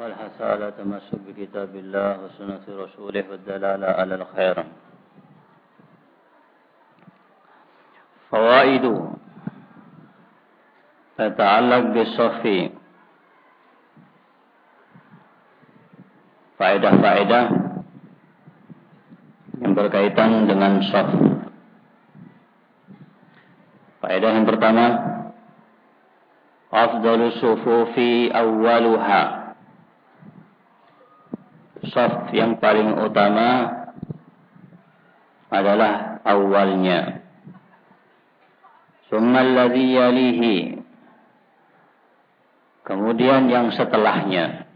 والحث على تمسك بكتاب الله وسنة رسوله والدلالة على الخير فوائد تتعلق بالصف faedah-faedah yang berkaitan dengan saf. Faedah yang pertama, afdalu sufufi awwaluha Soft yang paling utama adalah awalnya. Ladzi yalihi. Kemudian yang setelahnya.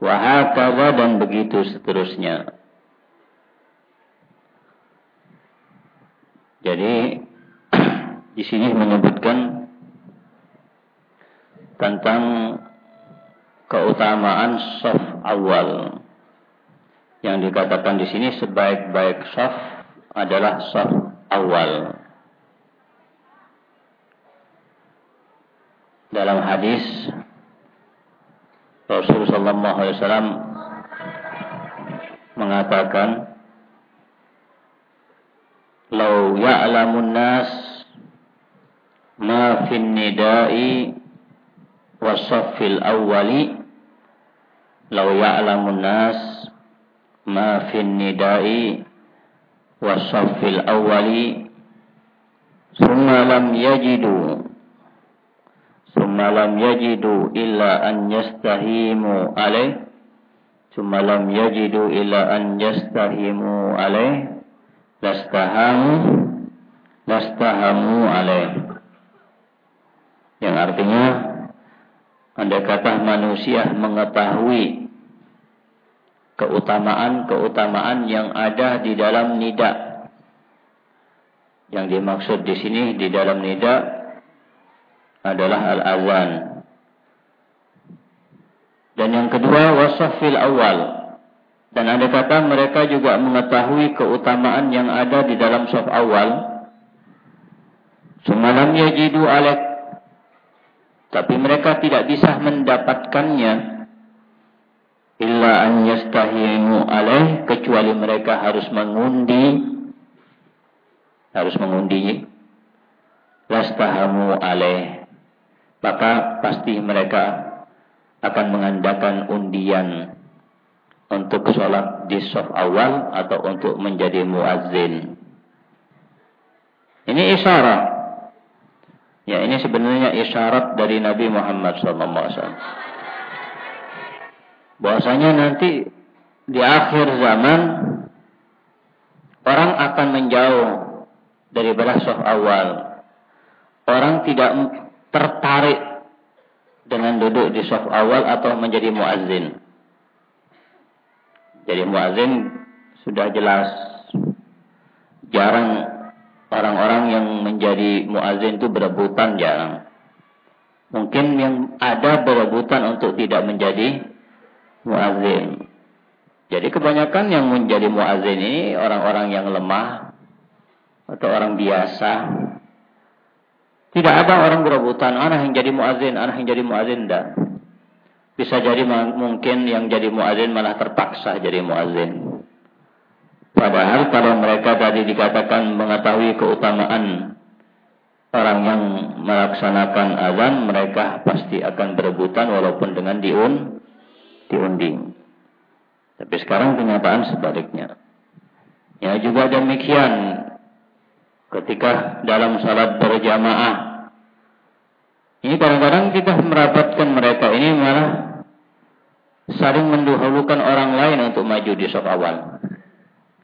Wahakadha dan begitu seterusnya. Jadi di sini menyebutkan tentang keutamaan soft awal. Yang dikatakan di sini sebaik-baik soft adalah soft awal. Dalam hadis Rasulullah SAW mengatakan, "Lau ya'lamun nas ma fin nida'i wasaffil awwali Lau ya'lamun nas ma fin nida'i wasaffil awwali summa lam yajidu summa lam yajidu illa an yastahimu alaih summa lam yajidu illa an yastahimu alaih lastahamu lastahamu alaih yang artinya Andai kata manusia mengetahui keutamaan-keutamaan yang ada di dalam nida. Yang dimaksud di sini di dalam nida adalah al-azan. Dan yang kedua wasafil awal. Dan ada kata mereka juga mengetahui keutamaan yang ada di dalam saf awal. Semalam yajidu alek. Tapi mereka tidak bisa mendapatkannya illa an yastahimu alaih kecuali mereka harus mengundi harus mengundi. Lastahamu alaih. Maka pasti mereka akan mengandalkan undian untuk sholat di sof awal atau untuk menjadi muazzin. Ini isyarat ya ini sebenarnya isyarat dari Nabi Muhammad SAW bahwasanya nanti di akhir zaman orang akan menjauh dari sof awal. Orang tidak tertarik dengan duduk di sof awal atau menjadi muazin. Jadi muazin sudah jelas jarang orang-orang yang menjadi muazin itu berebutan jarang. Mungkin yang ada berebutan untuk tidak menjadi muazin. Jadi kebanyakan yang menjadi muazin ini orang-orang yang lemah atau orang biasa. Tidak ada orang berebutan anak yang jadi muazin, anak yang jadi muazin dan bisa jadi mungkin yang jadi muazin malah terpaksa jadi muazin. Padahal kalau mereka tadi dikatakan mengetahui keutamaan orang yang melaksanakan azan, mereka pasti akan berebutan walaupun dengan diun diundi. Tapi sekarang kenyataan sebaliknya. Ya juga demikian ketika dalam salat berjamaah. Ini kadang-kadang kita merapatkan mereka ini malah saling mendahulukan orang lain untuk maju di saf awal.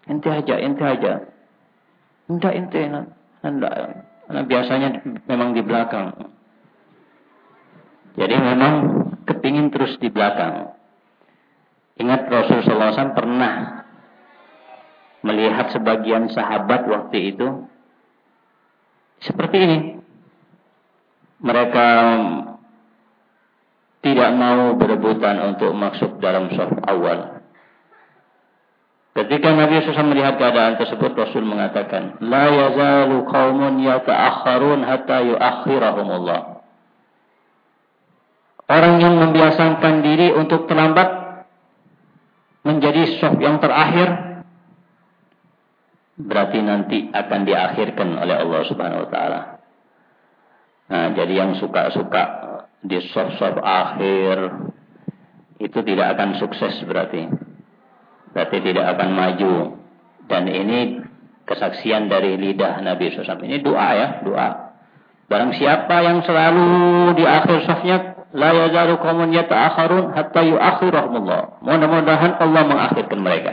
Ente aja, ente aja. Ente, ente, anda. Karena biasanya memang di belakang. Jadi memang kepingin terus di belakang. Ingat Rasulullah SAW pernah melihat sebagian sahabat waktu itu seperti ini. Mereka tidak mau berebutan untuk masuk dalam saf awal. Ketika Nabi SAW melihat keadaan tersebut, Rasul mengatakan, لا يزال قوم يتأخرون حتى يؤخرهم الله. Orang yang membiasakan diri untuk terlambat menjadi sof yang terakhir, berarti nanti akan diakhirkan oleh Allah Subhanahu Wa Taala. Nah, jadi yang suka-suka di sof-sof akhir itu tidak akan sukses berarti. Berarti tidak akan maju. Dan ini kesaksian dari lidah Nabi SAW. Ini doa ya, doa. Barang siapa yang selalu di akhir softnya la yazaru qaumun yata'akhirun hatta yu'akhirahumullah. Mudah-mudahan Allah mengakhirkan mereka.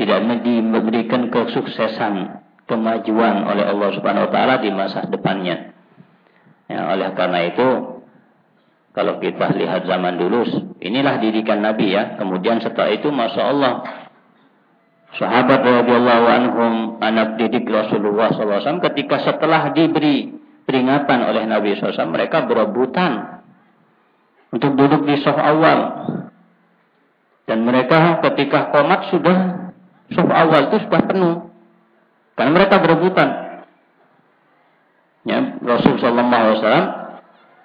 Tidak diberikan kesuksesan, kemajuan oleh Allah Subhanahu wa taala di masa depannya. Ya, oleh karena itu kalau kita lihat zaman dulu, inilah didikan Nabi ya. Kemudian setelah itu, masya Allah, sahabat radhiyallahu anhum, anak didik Rasulullah SAW, ketika setelah diberi peringatan oleh Nabi SAW, mereka berebutan untuk duduk di sof awal. Dan mereka ketika komat sudah sof awal itu sudah penuh. Karena mereka berebutan. Ya, Rasul Wasallam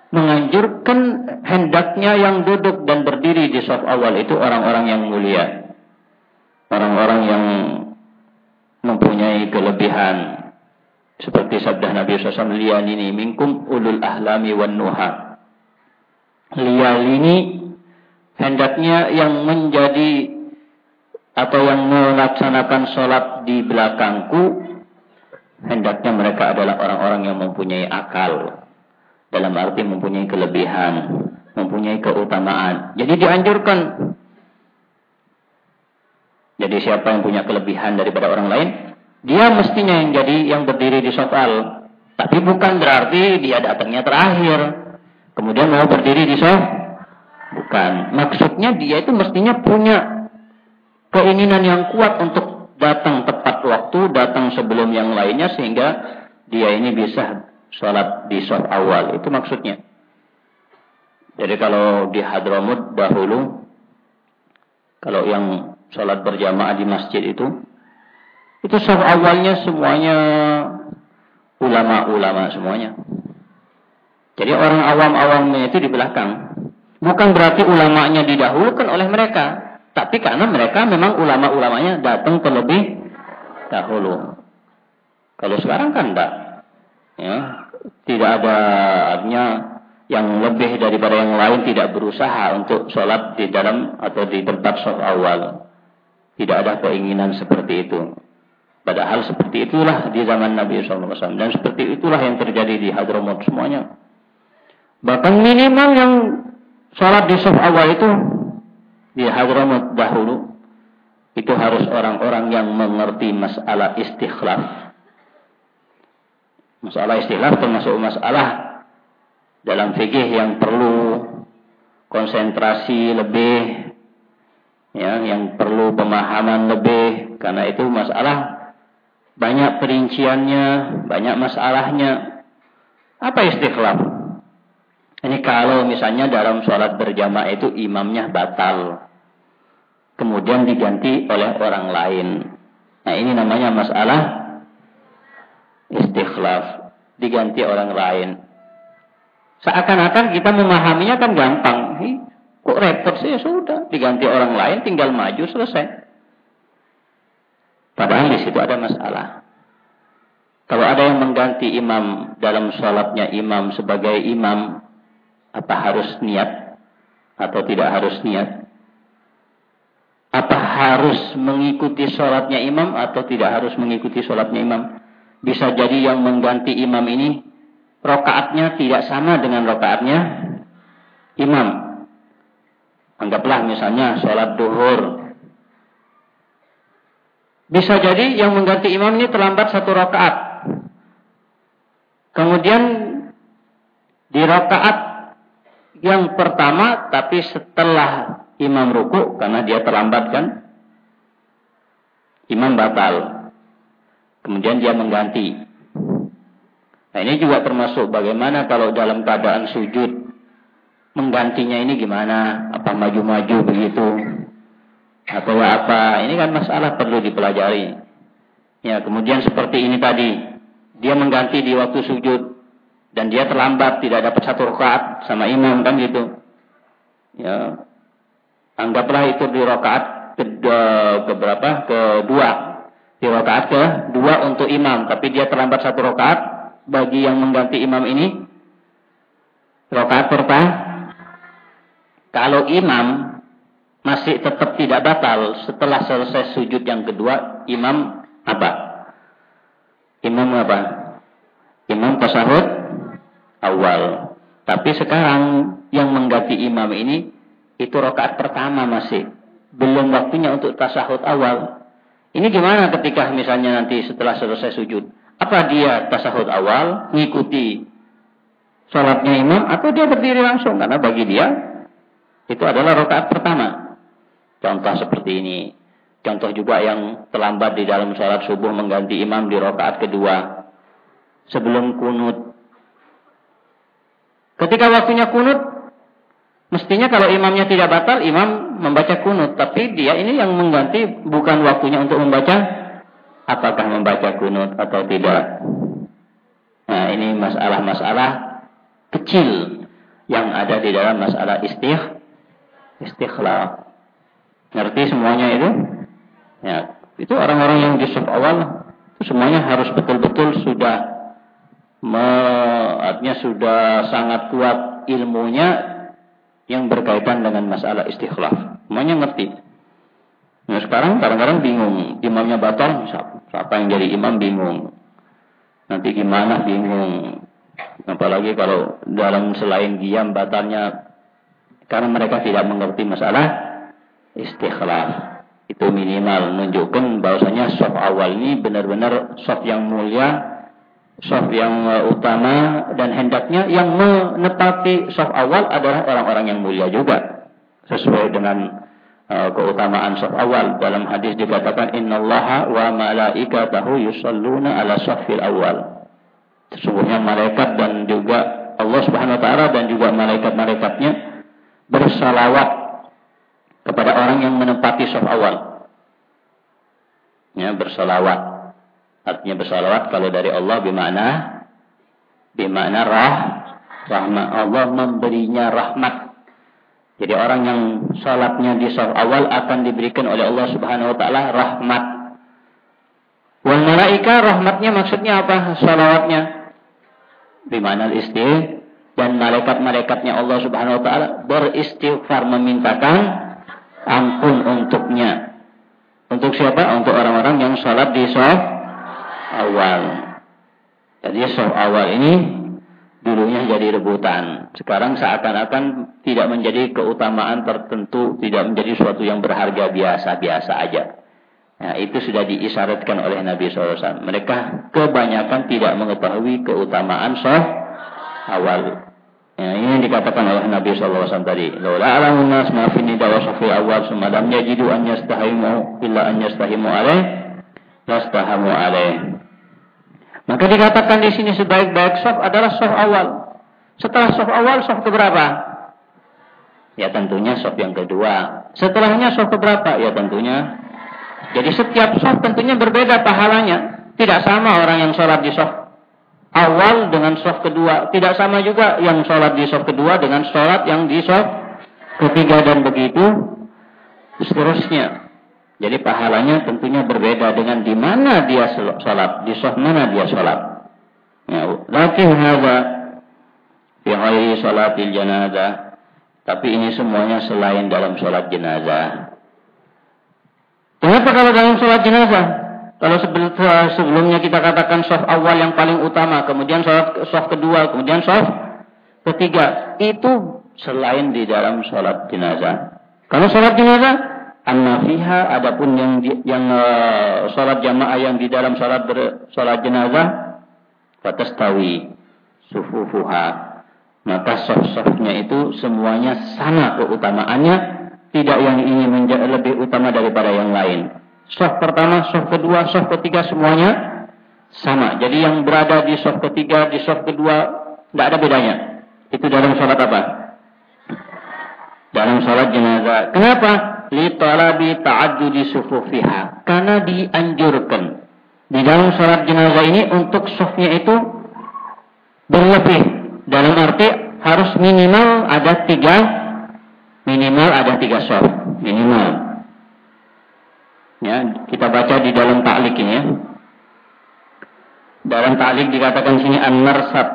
menganjurkan hendaknya yang duduk dan berdiri di saf awal itu orang-orang yang mulia, orang-orang yang mempunyai kelebihan. Seperti sabda Nabi SAW, ini minkum ulul ahlami wan nuha. ini hendaknya yang menjadi atau yang melaksanakan sholat di belakangku hendaknya mereka adalah orang-orang yang mempunyai akal. Dalam arti mempunyai kelebihan, mempunyai keutamaan. Jadi dianjurkan. Jadi siapa yang punya kelebihan daripada orang lain, dia mestinya yang jadi yang berdiri di soal. Tapi bukan berarti dia datangnya terakhir. Kemudian mau berdiri di soal. Bukan. Maksudnya dia itu mestinya punya keinginan yang kuat untuk datang tepat waktu, datang sebelum yang lainnya sehingga dia ini bisa sholat di sholat awal. Itu maksudnya. Jadi kalau di Hadramut dahulu, kalau yang sholat berjamaah di masjid itu, itu sholat awalnya semuanya ulama-ulama semuanya. Jadi orang awam-awamnya itu di belakang. Bukan berarti ulamanya didahulukan oleh mereka. Tapi karena mereka memang ulama-ulamanya datang terlebih dahulu. Kalau sekarang kan enggak. Ya, tidak ada artinya yang lebih daripada yang lain tidak berusaha untuk sholat di dalam atau di tempat sholat awal. Tidak ada keinginan seperti itu. Padahal seperti itulah di zaman Nabi SAW. Dan seperti itulah yang terjadi di Hadramut semuanya. Bahkan minimal yang sholat di sholat awal itu di Hadramaut dahulu itu harus orang-orang yang mengerti masalah istikhlaf. Masalah istikhlaf termasuk masalah dalam fikih yang perlu konsentrasi lebih ya yang perlu pemahaman lebih karena itu masalah banyak perinciannya, banyak masalahnya. Apa istikhlaf? Ini kalau misalnya dalam sholat berjamaah itu imamnya batal. Kemudian diganti oleh orang lain. Nah ini namanya masalah istikhlaf. Diganti orang lain. Seakan-akan kita memahaminya kan gampang. Hi, kok repot sih? Ya sudah. Diganti orang lain tinggal maju selesai. Padahal di situ ada masalah. Kalau ada yang mengganti imam dalam sholatnya imam sebagai imam apa harus niat atau tidak harus niat? Apa harus mengikuti sholatnya imam atau tidak harus mengikuti sholatnya imam? Bisa jadi yang mengganti imam ini rokaatnya tidak sama dengan rokaatnya imam. Anggaplah misalnya sholat duhur. Bisa jadi yang mengganti imam ini terlambat satu rokaat. Kemudian di rokaat yang pertama tapi setelah imam ruku karena dia terlambat kan imam batal kemudian dia mengganti. Nah ini juga termasuk bagaimana kalau dalam keadaan sujud menggantinya ini gimana? Apa maju-maju begitu? Atau apa? Ini kan masalah perlu dipelajari. Ya kemudian seperti ini tadi. Dia mengganti di waktu sujud dan dia terlambat tidak dapat satu rakaat sama imam kan gitu. Ya anggaplah itu di rakaat kedua, keberapa? Kedua. Di rakaat kedua untuk imam, tapi dia terlambat satu rakaat bagi yang mengganti imam ini rakaat pertama. Kalau imam masih tetap tidak batal setelah selesai sujud yang kedua, imam apa? Imam apa? Imam tasahud awal. Tapi sekarang yang mengganti imam ini itu rakaat pertama masih belum waktunya untuk tasahud awal. Ini gimana ketika misalnya nanti setelah selesai sujud? Apa dia tasahud awal, mengikuti sholatnya imam, atau dia berdiri langsung? Karena bagi dia, itu adalah rakaat pertama. Contoh seperti ini. Contoh juga yang terlambat di dalam sholat subuh mengganti imam di rakaat kedua. Sebelum kunut. Ketika waktunya kunut, Mestinya kalau imamnya tidak batal, imam membaca kunut. Tapi dia ini yang mengganti bukan waktunya untuk membaca. Apakah membaca kunut atau tidak. Nah ini masalah-masalah kecil yang ada di dalam masalah istigh, istighlal. Ngerti semuanya itu? Ya, itu orang-orang yang di awal itu semuanya harus betul-betul sudah me, artinya sudah sangat kuat ilmunya yang berkaitan dengan masalah istikhlaf. Semuanya ngerti. Nah sekarang kadang-kadang bingung. Imamnya batal, siapa yang jadi imam bingung. Nanti gimana bingung. Apalagi kalau dalam selain diam batalnya. Karena mereka tidak mengerti masalah istikhlaf. Itu minimal menunjukkan bahwasanya soft awal ini benar-benar soft yang mulia Soft yang uh, utama dan hendaknya yang menepati soft awal adalah orang-orang yang mulia juga. Sesuai dengan uh, keutamaan soft awal. Dalam hadis dikatakan innallaha wa malaikatahu yusalluna ala safil awal. Sesungguhnya malaikat dan juga Allah Subhanahu wa taala dan juga malaikat-malaikatnya bersalawat kepada orang yang menempati soft awal. Ya, bersalawat Artinya bersalawat kalau dari Allah bimana bimana rah rahmat Allah memberinya rahmat. Jadi orang yang salatnya di saf awal akan diberikan oleh Allah Subhanahu wa taala rahmat. Wal malaika rahmatnya maksudnya apa? Salawatnya. Bimana istighfar dan malaikat-malaikatnya Allah Subhanahu wa taala beristighfar memintakan ampun untuknya. Untuk siapa? Untuk orang-orang yang salat di saf awal. Jadi soft awal ini dulunya jadi rebutan. Sekarang seakan-akan tidak menjadi keutamaan tertentu, tidak menjadi suatu yang berharga biasa-biasa aja. Nah, itu sudah diisyaratkan oleh Nabi SAW. Mereka kebanyakan tidak mengetahui keutamaan soft awal. Ya, ini yang dikatakan oleh Nabi SAW tadi. Laula alamun nas ma fi nida wa awal sumadam yajidu an yastahimu illa an yastahimu alaih yastahamu alaih. Maka dikatakan di sini sebaik-baik soft adalah soft awal. Setelah soft awal, soft keberapa? Ya tentunya soft yang kedua. Setelahnya soft keberapa? Ya tentunya. Jadi setiap soft tentunya berbeda pahalanya. Tidak sama orang yang sholat di soft awal dengan soft kedua. Tidak sama juga yang sholat di soft kedua dengan sholat yang di soft ketiga dan begitu seterusnya. Jadi pahalanya tentunya berbeda dengan di mana dia sholat, di sholat mana dia sholat. Ya, lakin hadza fi ghairi salatil janazah. Tapi ini semuanya selain dalam sholat jenazah. Kenapa kalau dalam sholat jenazah? Kalau sebelumnya kita katakan sholat awal yang paling utama, kemudian sholat, sholat kedua, kemudian sholat ketiga. Itu selain di dalam sholat jenazah. Kalau sholat jenazah, anna fiha adapun yang yang uh, salat jamaah yang di dalam salat ber, salat jenazah fatastawi sufufuha. Maka saf-safnya itu semuanya sama keutamaannya tidak yang ini menjadi lebih utama daripada yang lain. Saf pertama saf kedua saf ketiga semuanya sama. Jadi yang berada di saf ketiga di saf kedua tidak ada bedanya. Itu dalam salat apa? Dalam salat jenazah. Kenapa li talabi ta'addudi sufufiha karena dianjurkan di dalam sholat jenazah ini untuk sufnya itu berlebih dalam arti harus minimal ada tiga minimal ada tiga suf minimal Ya, kita baca di dalam taklik ini ya. Dalam taklik dikatakan sini An-Narsab.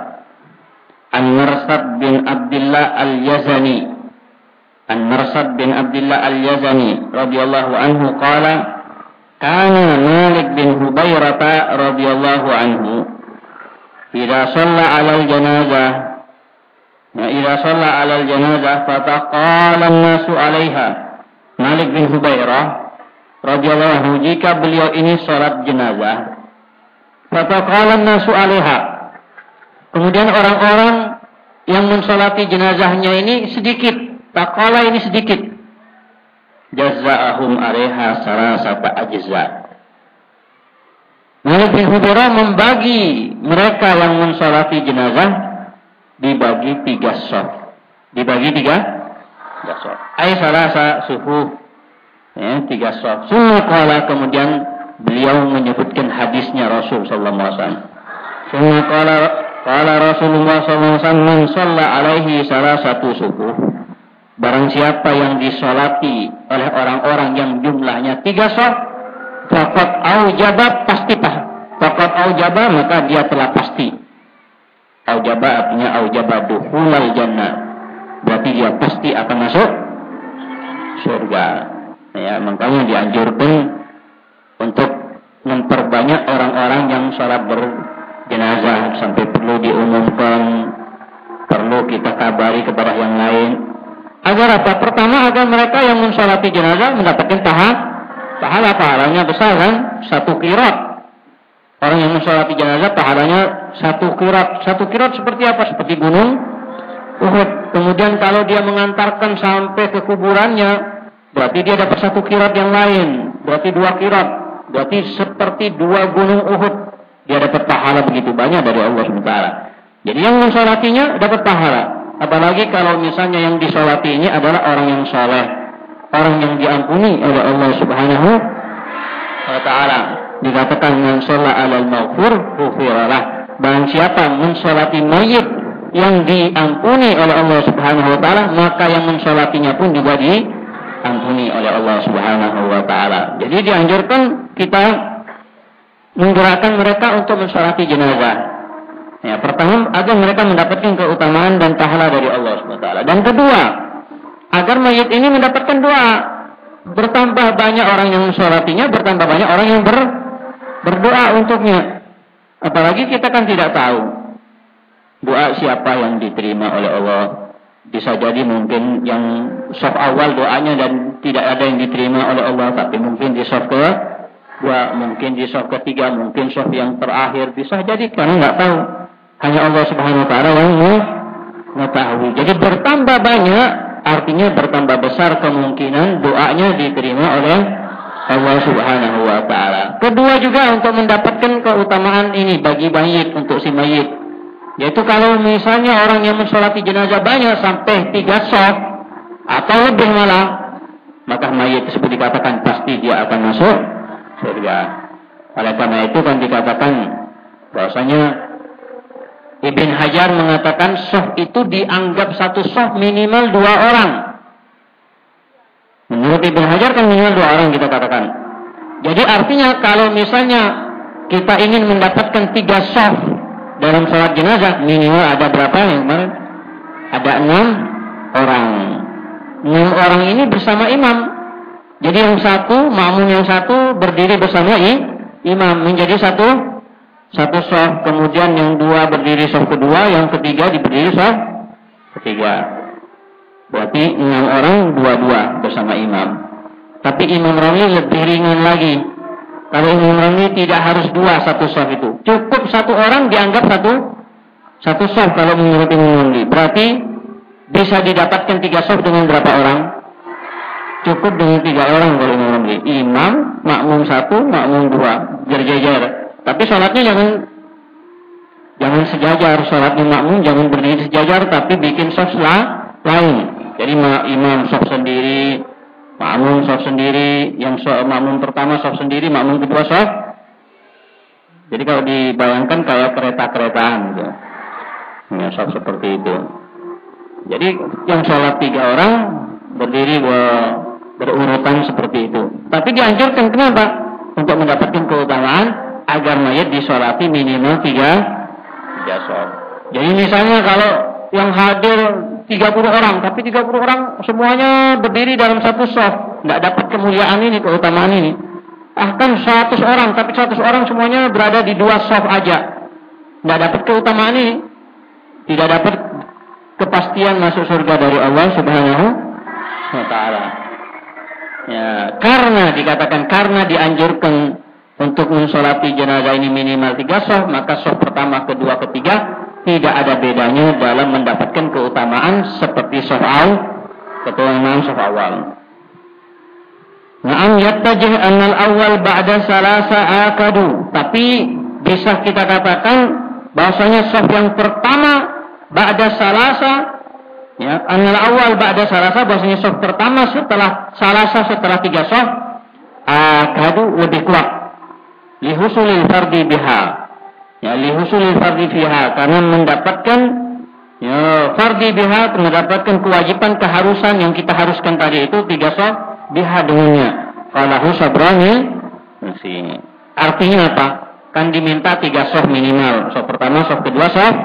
An-Narsab bin Abdullah Al-Yazani. An-Narsab bin Abdullah Al-Yazani radhiyallahu anhu qala kana Malik bin Hubairata radhiyallahu anhu idza shalla 'ala al-janazah ya idza shalla 'ala al-janazah fataqala an-nasu 'alaiha. Malik bin Hubairah radhiyallahu anhu jika beliau ini sholat jenazah fataqala nasu alaiha. Kemudian orang-orang yang mensolati jenazahnya ini sedikit taqala ini sedikit jazaahum alaiha sarasata ajza bin Hubairah membagi mereka yang mensolati jenazah dibagi tiga sof dibagi tiga tiga sof ay salasa suhu Ya, tiga saf. Semua kala kemudian beliau menyebutkan hadisnya Rasul sallallahu alaihi wasallam. Kala kala Rasulullah wasallam man alaihi salah satu. Barang siapa yang disolati oleh orang-orang yang jumlahnya tiga saf, fakat aujaba pasti pah. Fakat aujaba maka dia telah pasti. Aujaba artinya aujaba duhulal jannah. Berarti dia pasti akan masuk surga. Ya, makanya dianjurkan untuk memperbanyak orang-orang yang sholat berjenazah sampai perlu diumumkan, perlu kita kabari kepada yang lain. Agar apa? Pertama agar mereka yang mensolati jenazah mendapatkan tahap pahala pahalanya besar kan satu kirat. Orang yang mensolati jenazah pahalanya satu kirat. Satu kirat seperti apa? Seperti gunung Uhud. Kemudian kalau dia mengantarkan sampai ke kuburannya, Berarti dia dapat satu kirat yang lain. Berarti dua kirat. Berarti seperti dua gunung Uhud. Dia dapat pahala begitu banyak dari Allah SWT. Jadi yang mensolatinya dapat pahala. Apalagi kalau misalnya yang disolati ini adalah orang yang soleh. Orang yang diampuni oleh Allah Subhanahu wa taala. Dikatakan man sholla alal maghfur ghufiralah. Dan siapa mensolati mayit yang diampuni oleh Allah Subhanahu wa taala, maka yang mensolatinya pun juga di diampuni oleh Allah Subhanahu wa taala. Jadi dianjurkan kita menggerakkan mereka untuk mensolati jenazah. Ya, pertama agar mereka mendapatkan keutamaan dan pahala dari Allah taala. Dan kedua, agar mayit ini mendapatkan doa. Bertambah banyak orang yang mensolatinya, bertambah banyak orang yang ber, berdoa untuknya. Apalagi kita kan tidak tahu doa siapa yang diterima oleh Allah bisa jadi mungkin yang soft awal doanya dan tidak ada yang diterima oleh Allah tapi mungkin di soft ke dua mungkin di soft ketiga mungkin soft yang terakhir bisa jadi karena nggak tahu hanya Allah Subhanahu Wa Taala yang mengetahui. Jadi bertambah banyak artinya bertambah besar kemungkinan doanya diterima oleh Allah Subhanahu Wa Taala. Kedua juga untuk mendapatkan keutamaan ini bagi mayit untuk si mayit. Yaitu kalau misalnya orang yang mensolati jenazah banyak sampai tiga sok atau lebih malah, maka mayat tersebut dikatakan pasti dia akan masuk surga. Oleh karena itu kan dikatakan bahwasanya Ibn Hajar mengatakan soh itu dianggap satu soh minimal dua orang. Menurut Ibn Hajar kan minimal dua orang kita katakan. Jadi artinya kalau misalnya kita ingin mendapatkan tiga soh dalam sholat jenazah minimal ada berapa yang kemarin? Ada enam orang. Enam orang ini bersama imam. Jadi yang satu, makmum yang satu berdiri bersama imam menjadi satu satu soft. Kemudian yang dua berdiri soft kedua, yang ketiga berdiri soft ketiga. Berarti enam orang dua-dua bersama imam. Tapi imam Rami lebih ringan lagi kalau ini tidak harus dua satu soft itu. Cukup satu orang dianggap satu satu soft kalau menurut Imam Berarti bisa didapatkan tiga soft dengan berapa orang? Cukup dengan tiga orang kalau Imam Imam, makmum satu, makmum dua, berjajar. Tapi sholatnya jangan jangan sejajar. Sholatnya makmum jangan berdiri sejajar, tapi bikin soft lah lain. Jadi imam soft sendiri, Makmum soft sendiri, yang so, makmum pertama soft sendiri, makmum kedua soft. Jadi kalau dibayangkan kayak kereta-keretaan gitu. Ya, soft seperti itu. Jadi yang sholat tiga orang berdiri berurutan seperti itu. Tapi dianjurkan kenapa? Untuk mendapatkan keutamaan agar mayat disolati minimal tiga tiga sholat. Jadi misalnya kalau yang hadir 30 orang, tapi 30 orang semuanya berdiri dalam satu soft, nggak dapat kemuliaan ini, keutamaan ini. Bahkan 100 orang, tapi 100 orang semuanya berada di dua soft aja. Nggak dapat keutamaan ini. Tidak dapat kepastian masuk surga dari Allah Subhanahu wa taala. Ya, karena dikatakan karena dianjurkan untuk mensolati jenazah ini minimal tiga soft, maka soft pertama, kedua, ketiga tidak ada bedanya dalam mendapatkan keutamaan seperti soft awal, keutamaan soft awal. Naam yattajih annal awal ba'da salasa akadu. Tapi bisa kita katakan bahasanya soft yang pertama ba'da salasa ya annal awal ba'da salasa bahasanya soft pertama setelah salasa setelah tiga soft akadu lebih kuat lihusulil fardi biha ya lihusulil fardi fiha karena mendapatkan ya fardi biha mendapatkan kewajiban keharusan yang kita haruskan tadi itu tiga soft biha dengannya. Falahu sabrani Artinya apa? Kan diminta tiga soft minimal. Soft pertama, soft kedua, soft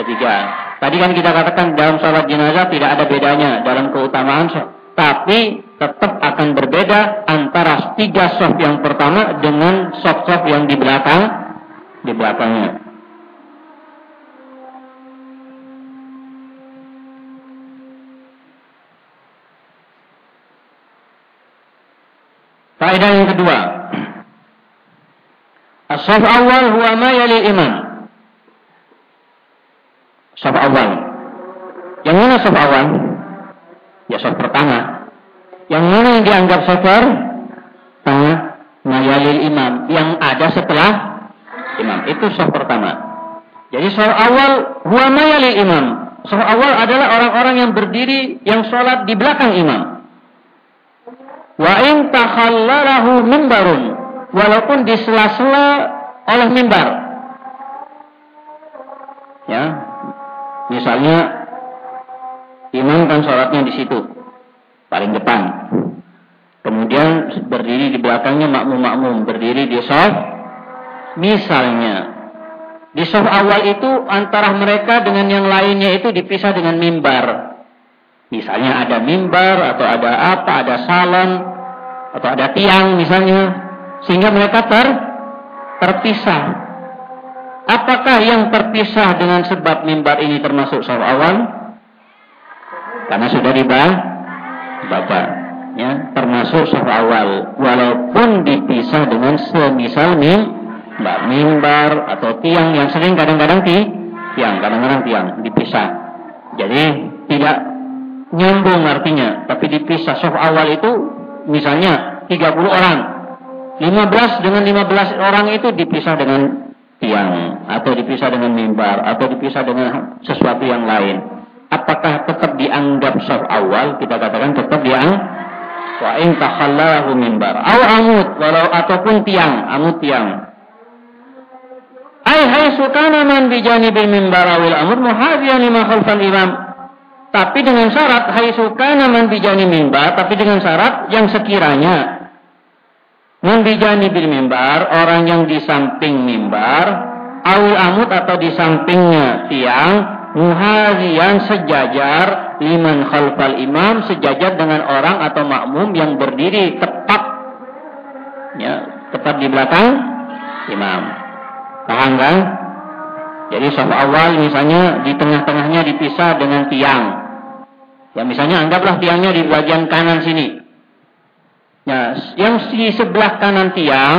ketiga. Tadi kan kita katakan dalam sholat jenazah tidak ada bedanya dalam keutamaan soft. Tapi tetap akan berbeda antara tiga soft yang pertama dengan soft-soft yang di belakang di belakangnya. Faedah yang kedua. As-saf awal huwa ma yali iman. Saf awal. Yang mana saf awal? Ya saf pertama. Yang mana yang dianggap safar? Tengah mayalil imam. Yang ada setelah imam. Itu saf pertama. Jadi saf awal huwa mayalil imam. Saf awal adalah orang-orang yang berdiri yang sholat di belakang imam. Wa in takhallalahu mimbarun. Walaupun di sela-sela oleh mimbar. Ya. Misalnya imam kan sholatnya di situ. Paling depan. Kemudian berdiri di belakangnya makmum-makmum. Berdiri di soft. Misalnya. Di soft awal itu antara mereka dengan yang lainnya itu dipisah dengan mimbar. Misalnya ada mimbar atau ada apa, ada salon, atau ada tiang misalnya sehingga mereka ter terpisah. Apakah yang terpisah dengan sebab mimbar ini termasuk sholat awal? Karena sudah dibahas bapak ya termasuk sholat awal walaupun dipisah dengan semisal mimbar, mimbar atau tiang yang sering kadang-kadang di tiang kadang-kadang tiang dipisah. Jadi tidak nyambung artinya, tapi dipisah soft awal itu misalnya 30 orang. 15 dengan 15 orang itu dipisah dengan tiang atau dipisah dengan mimbar atau dipisah dengan sesuatu yang lain. Apakah tetap dianggap saf awal? Kita katakan tetap dianggap wa in takhallahu mimbar aw amut walau ataupun tiang, amut tiang. Ai hai sukana man bijanibil mimbar awil amut muhadiyan lima imam tapi dengan syarat haisukana bijani mimbar, tapi dengan syarat yang sekiranya bijani bil mimbar, orang yang di samping mimbar, awil amut atau di sampingnya tiang, muhazian sejajar liman khalfal imam sejajar dengan orang atau makmum yang berdiri tepat ya tepat di belakang imam paham kan jadi soft awal misalnya di tengah-tengahnya dipisah dengan tiang. Ya misalnya anggaplah tiangnya di bagian kanan sini. Ya, yang di sebelah kanan tiang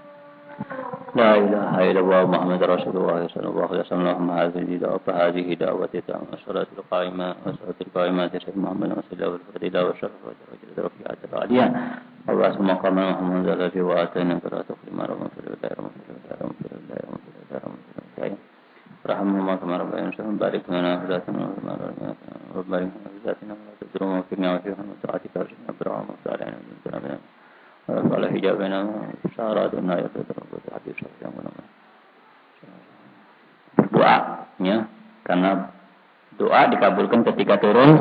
لا إله إلا الله الله محمد رسول الله صلى الله عليه وسلم. اللهم هذه دعوة هذه دعوة تامة الصلاة القائمة والصلاة القائمة سيد محمد وصلى الله والفضيلة والشرف والدرجة الرفيعة العالية اللهم مقام محمد الذي وآتينا فلا تقل ما رمى في الله رمى في الله رمى في الله رحمهما كما ربنا يرحم بارك لنا في ذاتنا وما وبارك لنا في ذاتنا. ولا تدر وفقنا وفيهم وسعاتك ارشدنا برعام وسعلنا من ذنبنا ورفع حجابنا وشعراتنا يا قدر رب حديث شفيع doanya karena doa dikabulkan ketika turun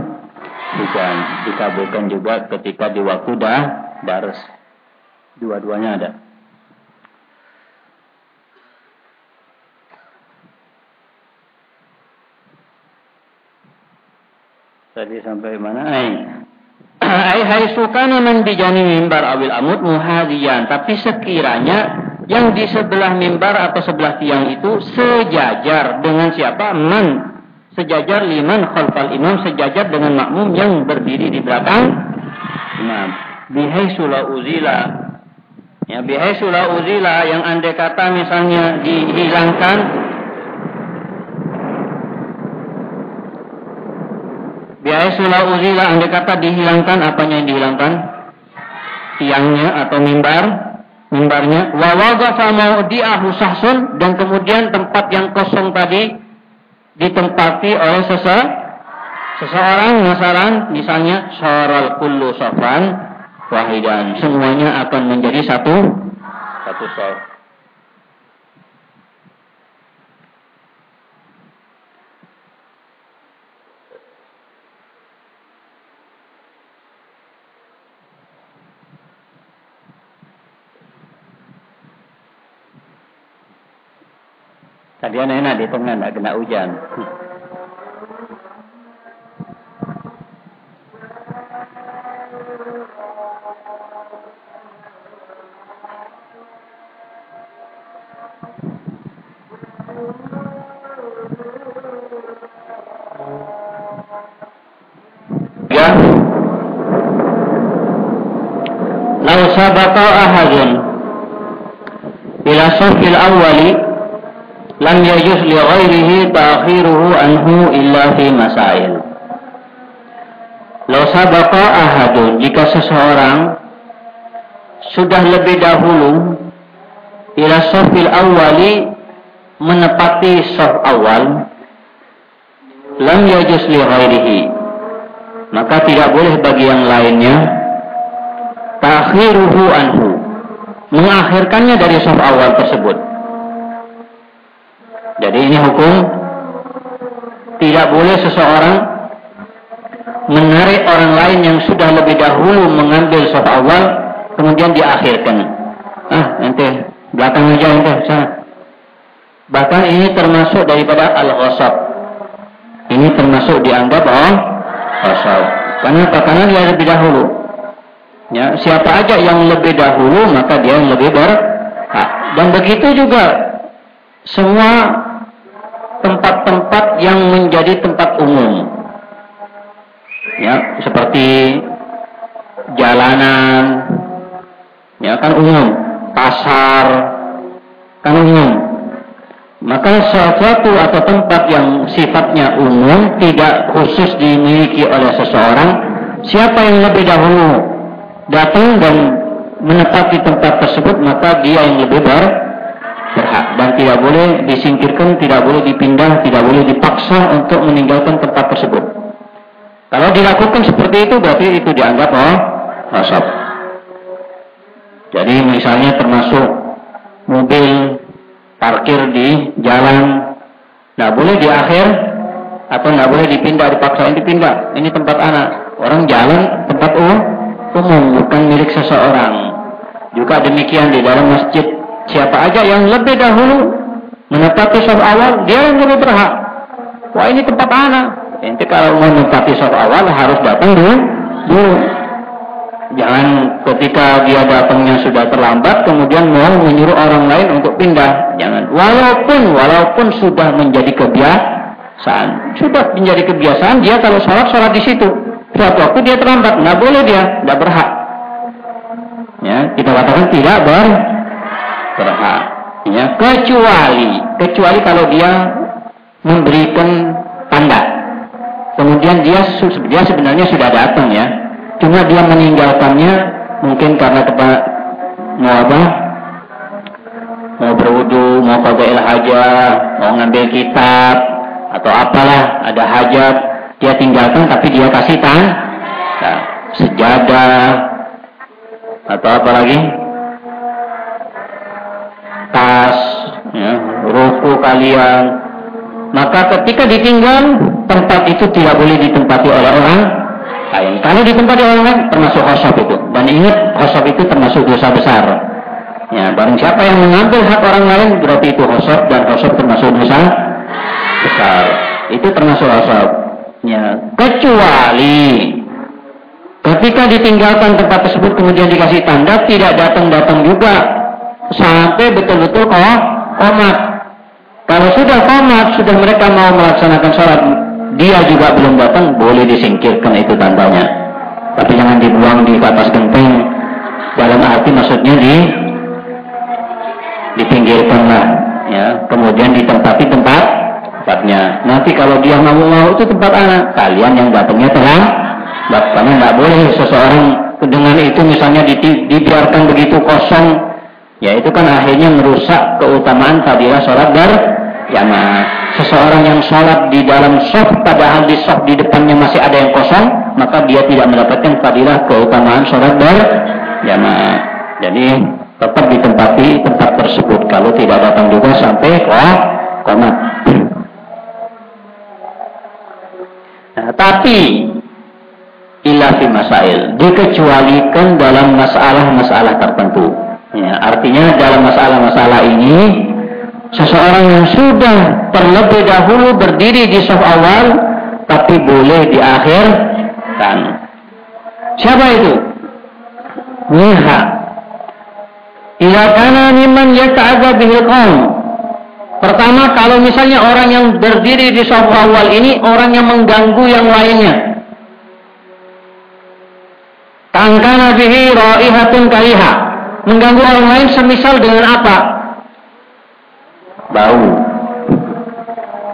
hujan dikabulkan juga ketika di waktu dah daras dua-duanya ada Tadi sampai mana? Ai hai sukana man bijani mimbar awil amud muhadiyan. Tapi sekiranya yang di sebelah mimbar atau sebelah tiang itu sejajar dengan siapa? Man. Sejajar liman khalfal imam. Sejajar dengan makmum yang berdiri di belakang imam. Bihai sula uzila. Ya, uzila yang andai kata misalnya dihilangkan Biaisulah uzila andai kata dihilangkan apanya yang dihilangkan? Tiangnya atau mimbar, mimbarnya. Wa waqafa maudi'ahu sahsun dan kemudian tempat yang kosong tadi ditempati oleh sese seseorang masaran misalnya soral kullu sofan wahidan semuanya akan menjadi satu satu sof Tadi enak di tengah, tidak kena hujan. Ya. Lau sabata ahadun ila safil awwali lam yajuz li ghairihi ta'khiruhu anhu illa fi masail. Lau sabaqa ahadun jika seseorang sudah lebih dahulu ila safil awali menepati saf awal lam yajuz li ghairihi maka tidak boleh bagi yang lainnya ta'khiruhu anhu mengakhirkannya dari saf awal tersebut jadi ini hukum tidak boleh seseorang menarik orang lain yang sudah lebih dahulu mengambil saf awal kemudian diakhirkan. Ah, nanti belakang aja nanti sana. Bahkan ini termasuk daripada al-ghasab. Ini termasuk dianggap oh ghasab. Kenapa? Karena dia lebih dahulu. Ya, siapa aja yang lebih dahulu maka dia yang lebih berhak. Dan begitu juga semua tempat-tempat yang menjadi tempat umum. Ya, seperti jalanan, ya kan umum, pasar, kan umum. Maka sesuatu atau tempat yang sifatnya umum tidak khusus dimiliki oleh seseorang, siapa yang lebih dahulu datang dan menetap di tempat tersebut, maka dia yang lebih ber berhak dan tidak boleh disingkirkan, tidak boleh dipindah, tidak boleh dipaksa untuk meninggalkan tempat tersebut. Kalau dilakukan seperti itu berarti itu dianggap oh, asap. Jadi misalnya termasuk mobil parkir di jalan, tidak boleh di akhir atau tidak boleh dipindah, dipaksa dipindah. Ini tempat anak, orang jalan tempat umum bukan milik seseorang. Juga demikian di dalam masjid Siapa aja yang lebih dahulu menepati saf awal, dia yang lebih berhak. Wah ini tempat anak. Nanti kalau mau menepati saf awal harus datang dulu. dulu. Jangan ketika dia datangnya sudah terlambat, kemudian mau menyuruh orang lain untuk pindah. Jangan. Walaupun walaupun sudah menjadi kebiasaan, sudah menjadi kebiasaan dia kalau sholat sholat di situ. Suatu waktu dia terlambat, nggak boleh dia, nggak berhak. Ya, kita katakan tidak ber berhak. Ya kecuali kecuali kalau dia memberikan tanda. Kemudian dia dia sebenarnya sudah datang ya. Cuma dia meninggalkannya mungkin karena tepat mau apa? Mau berwudu mau qadail hajat, mau ngambil kitab atau apalah, ada hajat, dia tinggalkan tapi dia kasih tan, nah, sejadah atau apa lagi? Tas, ya, ruku kalian. Maka ketika ditinggal, tempat itu tidak boleh ditempati oleh orang lain. Kalau ditempati oleh orang termasuk khosab itu. Dan ingat, khosab itu termasuk dosa besar. Ya, barang siapa yang mengambil hak orang lain berarti itu khosab dan khosab termasuk dosa besar. Itu termasuk khosab. Ya, kecuali ketika ditinggalkan tempat tersebut kemudian dikasih tanda tidak datang-datang juga sampai betul-betul komat. Kalau sudah komat, sudah mereka mau melaksanakan sholat, dia juga belum datang, boleh disingkirkan itu tandanya. Tapi jangan dibuang di atas genteng. Dalam arti maksudnya di dipinggirkanlah ya kemudian ditempati tempat tempatnya nanti kalau dia mau mau itu tempat anak kalian yang datangnya telah karena nggak boleh seseorang dengan itu misalnya dibiarkan begitu kosong ya itu kan akhirnya merusak keutamaan fadilah sholat berjamaah seseorang yang sholat di dalam soft padahal di soft di depannya masih ada yang kosong maka dia tidak mendapatkan fadilah keutamaan sholat berjamaah jadi tetap ditempati tempat tersebut kalau tidak datang juga sampai komat. Nah, tapi ilafi masail dikecualikan dalam masalah-masalah tertentu. Ya, artinya dalam masalah-masalah ini seseorang yang sudah terlebih dahulu berdiri di saf awal tapi boleh di akhir kan. Siapa itu? Niha Ila kana mimman yata'adza bihil. Pertama, kalau misalnya orang yang berdiri di saf awal ini orang yang mengganggu yang lainnya. Tangkana bihi raihatun kariha. Mengganggu orang lain semisal dengan apa? Bau.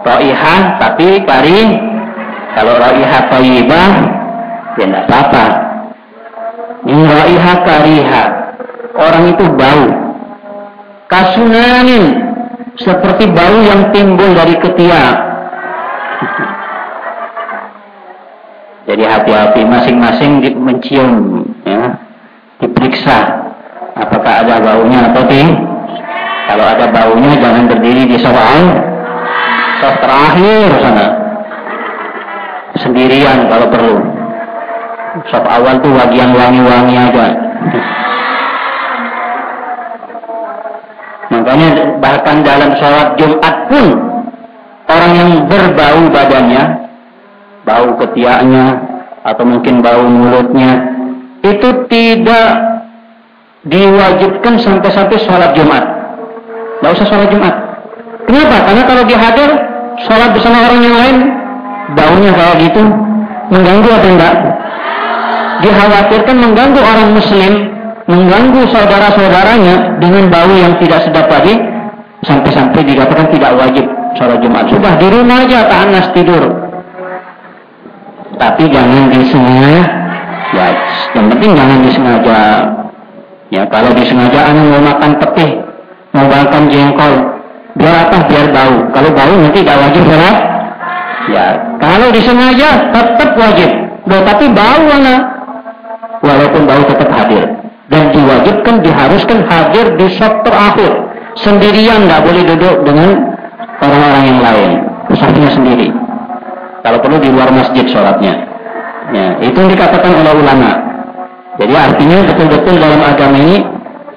Raihah tapi kari. Kalau raihah thayyibah ya tidak apa-apa. Ini raihah kariha orang itu bau. Kasunanin seperti bau yang timbul dari ketiak. Jadi hati-hati masing-masing mencium, ya, diperiksa apakah ada baunya atau tidak. Kalau ada baunya jangan berdiri di soal. Soal terakhir sana. Sendirian kalau perlu. Soal awal tuh bagian wangi-wangi aja. Makanya bahkan dalam sholat Jumat pun orang yang berbau badannya, bau ketiaknya atau mungkin bau mulutnya itu tidak diwajibkan sampai-sampai sholat Jumat. Tidak usah sholat Jumat. Kenapa? Karena kalau dia hadir sholat bersama orang yang lain, baunya kayak gitu mengganggu atau enggak? Dikhawatirkan mengganggu orang Muslim mengganggu saudara-saudaranya dengan bau yang tidak sedap tadi sampai-sampai dikatakan tidak wajib sholat Jumat. Sudah di rumah aja tahanas tidur. Tapi jangan disengaja. Ya, yang penting jangan disengaja. Ya, kalau disengaja anda mau makan peti, mau makan jengkol, biar apa? Biar bau. Kalau bau nanti tidak wajib sholat. Ya, kalau disengaja tetap wajib. Loh, tapi bau mana? Walaupun bau tetap hadir dan diwajibkan diharuskan hadir di saf terakhir sendirian nggak boleh duduk dengan orang-orang yang lain safnya sendiri kalau perlu di luar masjid sholatnya ya, itu yang dikatakan oleh ulama jadi artinya betul-betul dalam agama ini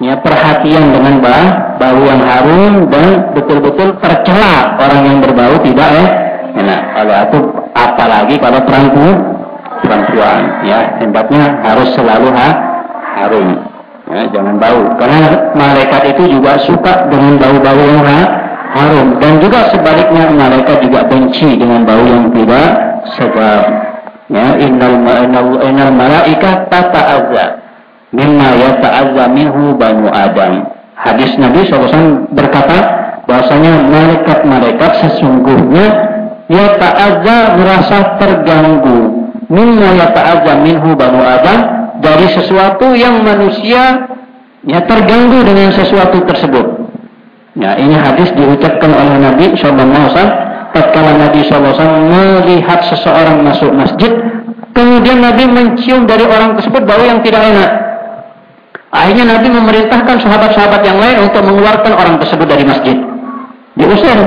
ya perhatian dengan bah, bau yang harum dan betul-betul tercela orang yang berbau tidak ya nah, kalau aku apalagi kalau perempuan perempuan ya hendaknya harus selalu ha, harum. Ya, jangan bau. Karena malaikat itu juga suka dengan bau-bau yang harum. Dan juga sebaliknya malaikat juga benci dengan bau yang tidak sedap. Ya, innal, innal, malaikat tata'azza mimma yata'azza minhu banu Adam. Hadis Nabi SAW berkata bahwasanya malaikat-malaikat sesungguhnya yata'azza merasa terganggu mimma yata'azza minhu banu Adam dari sesuatu yang manusia ya terganggu dengan sesuatu tersebut. Ya, ini hadis diucapkan oleh Nabi Wasallam. Tatkala Nabi Wasallam melihat seseorang masuk masjid, kemudian Nabi mencium dari orang tersebut bau yang tidak enak. Akhirnya Nabi memerintahkan sahabat-sahabat yang lain untuk mengeluarkan orang tersebut dari masjid. Diusir,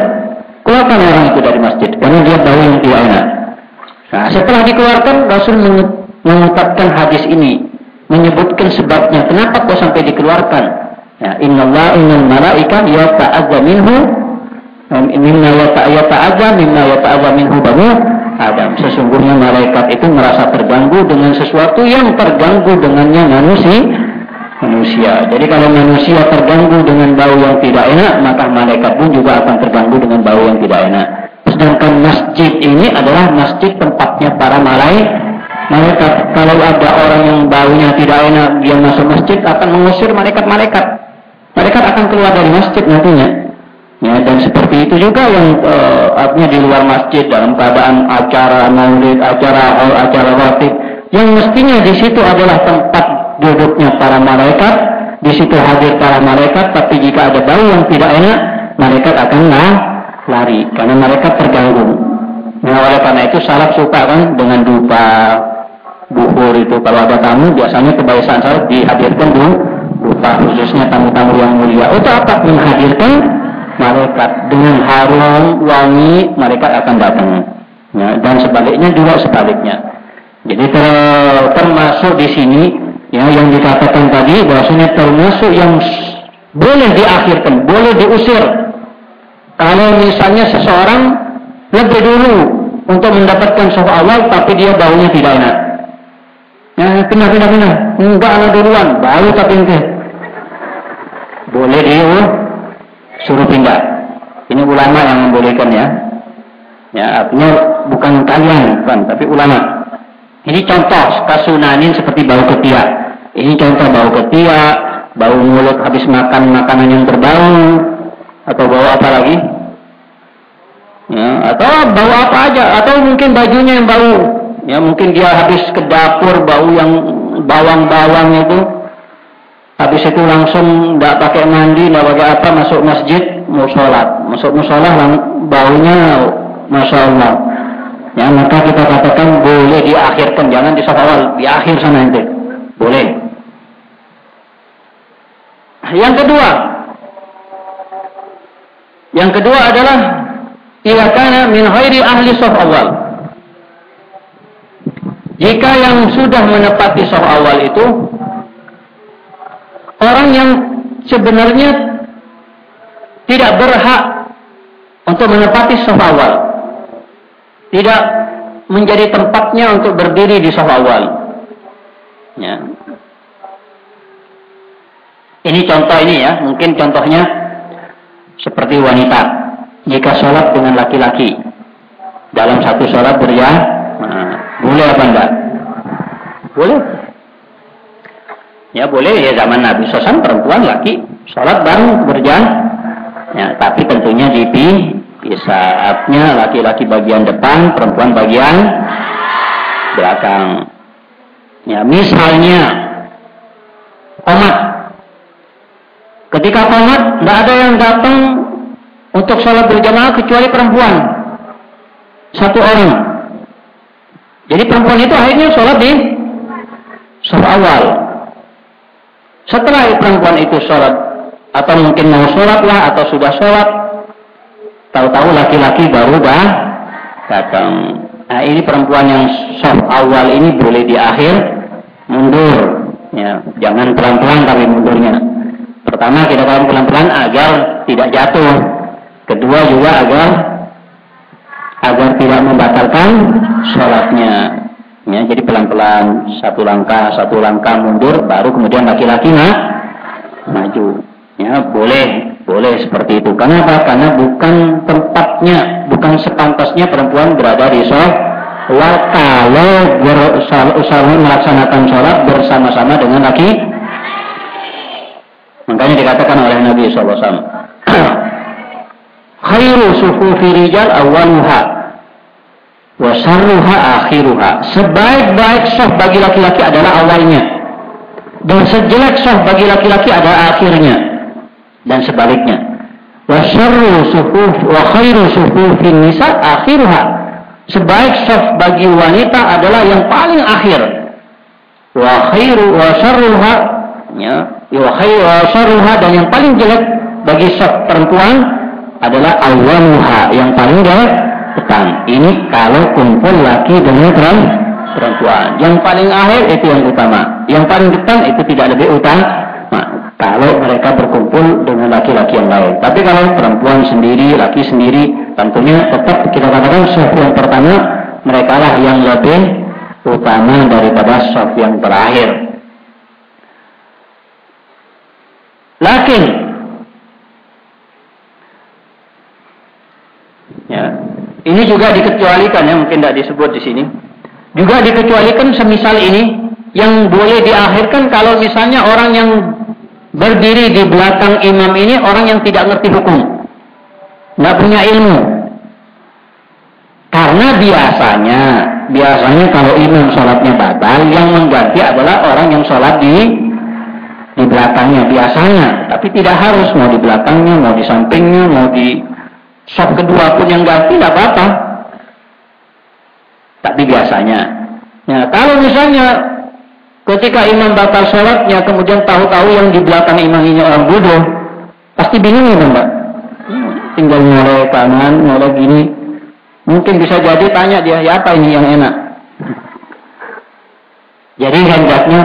keluarkan orang itu dari masjid karena dia bau yang tidak enak. Nah, setelah dikeluarkan, Rasul mengucapkan hadis ini, menyebutkan sebabnya kenapa kok sampai dikeluarkan. Ya, inna Allah inna malaika yata'adza minhu mimma yata'adza mimma yata'adza minhu banu Adam. Sesungguhnya malaikat itu merasa terganggu dengan sesuatu yang terganggu dengannya manusia. Manusia. Jadi kalau manusia terganggu dengan bau yang tidak enak, maka malaikat pun juga akan terganggu dengan bau yang tidak enak. Sedangkan masjid ini adalah masjid tempatnya para malaikat. Malaikat kalau ada orang yang baunya tidak enak dia masuk masjid akan mengusir malaikat-malaikat. Malaikat akan keluar dari masjid nantinya. Ya, dan seperti itu juga yang uh, artinya di luar masjid dalam keadaan acara maulid, acara acara waktu yang mestinya di situ adalah tempat duduknya para malaikat, di situ hadir para malaikat, tapi jika ada bau yang tidak enak, malaikat akan lah, lari karena mereka terganggu. Nah, oleh karena itu salaf suka kan dengan dupa buhur itu kalau ada tamu biasanya kebiasaan salaf dihadirkan dulu dupa khususnya tamu-tamu yang mulia. Untuk apa? Menghadirkan malaikat dengan harum wangi malaikat akan datang. Ya, dan sebaliknya juga sebaliknya. Jadi termasuk di sini ya yang dikatakan tadi bahwasanya termasuk yang boleh diakhirkan, boleh diusir kalau misalnya seseorang lebih dulu untuk mendapatkan soft awal tapi dia baunya tidak enak. Ya, pindah, pindah, pindah. Enggak ada duluan, baru tapi enggak. Boleh oh, suruh pindah. Ini ulama yang membolehkan ya. Ya, artinya bukan kalian, bukan, tapi ulama. Ini contoh kasunanin seperti bau ketiak. Ini contoh bau ketiak, bau mulut habis makan makanan yang berbau, atau bawa apa lagi? Ya, atau bawa apa aja? Atau mungkin bajunya yang bau. Ya, mungkin dia habis ke dapur bau yang bawang-bawang itu. Habis itu langsung tidak pakai mandi, tidak pakai apa, masuk masjid, mau sholat. Masuk musola, baunya Masya Allah. Ya, maka kita katakan boleh diakhirkan, jangan di awal, di akhir sana nanti. Boleh. Yang kedua, yang kedua adalah ila kana min khairi ahli saf awal. Jika yang sudah menepati saf awal itu orang yang sebenarnya tidak berhak untuk menepati saf awal. Tidak menjadi tempatnya untuk berdiri di saf awal. Ya. Ini contoh ini ya, mungkin contohnya seperti wanita jika sholat dengan laki-laki dalam satu sholat berjamaah nah, boleh apa enggak? Boleh. Ya boleh ya zaman Nabi Sosan perempuan laki sholat bareng berjamaah. Ya, tapi tentunya di saatnya laki-laki bagian depan, perempuan bagian belakang. Ya, misalnya komat Ketika komat, tidak ada yang datang untuk sholat berjamaah kecuali perempuan. Satu orang. Jadi perempuan itu akhirnya sholat di sholat awal. Setelah perempuan itu sholat, atau mungkin mau sholat lah, atau sudah sholat, tahu-tahu laki-laki baru dah datang. Nah ini perempuan yang sholat awal ini boleh di akhir mundur. Ya, jangan pelan-pelan tapi mundurnya. Pertama kita tahu pelan-pelan agar tidak jatuh. Kedua juga agar agar tidak membatalkan sholatnya. Ya, jadi pelan-pelan satu langkah satu langkah mundur baru kemudian laki-laki nah, maju. Ya boleh boleh seperti itu. Kenapa? Karena bukan tempatnya, bukan sepantasnya perempuan berada di sholat. Kalau berusaha melaksanakan sholat bersama-sama dengan laki Makanya dikatakan oleh Nabi SAW. Khairu sufufi rijal awaluha. Wasarruha akhiruha. Sebaik-baik sah bagi laki-laki adalah awalnya. Dan sejelek sah bagi laki-laki adalah akhirnya. Dan sebaliknya. Wa syarru sufuf wa khairu sufufin nisa akhirha. Sebaik saf bagi wanita adalah yang paling akhir. Wa khairu wa ya, wa khairu dan yang paling jelek bagi saf perempuan adalah awamuha yang paling jelek Ini kalau kumpul laki dengan perempuan. Yang paling akhir itu yang utama. Yang paling depan itu tidak lebih utama kalau mereka berkumpul dengan laki-laki yang lain. Tapi kalau perempuan sendiri, laki sendiri, tentunya tetap kita katakan soft yang pertama mereka lah yang lebih utama daripada soft yang terakhir. Lakin ya, ini juga dikecualikan ya, mungkin tidak disebut di sini. Juga dikecualikan semisal ini yang boleh diakhirkan kalau misalnya orang yang berdiri di belakang imam ini orang yang tidak ngerti hukum. Nggak punya ilmu. Karena biasanya, biasanya kalau imam sholatnya batal, yang mengganti adalah orang yang sholat di di belakangnya biasanya. Tapi tidak harus mau di belakangnya, mau di sampingnya, mau di sop kedua pun yang ganti tidak apa-apa. Tapi biasanya. Nah, kalau misalnya Ketika imam batal sholatnya, kemudian tahu-tahu yang di belakang imam ini orang bodoh, pasti bingung ya mbak. Tinggal nyolek kanan, nyolek gini. Mungkin bisa jadi tanya dia, ya apa ini yang enak? Jadi hendaknya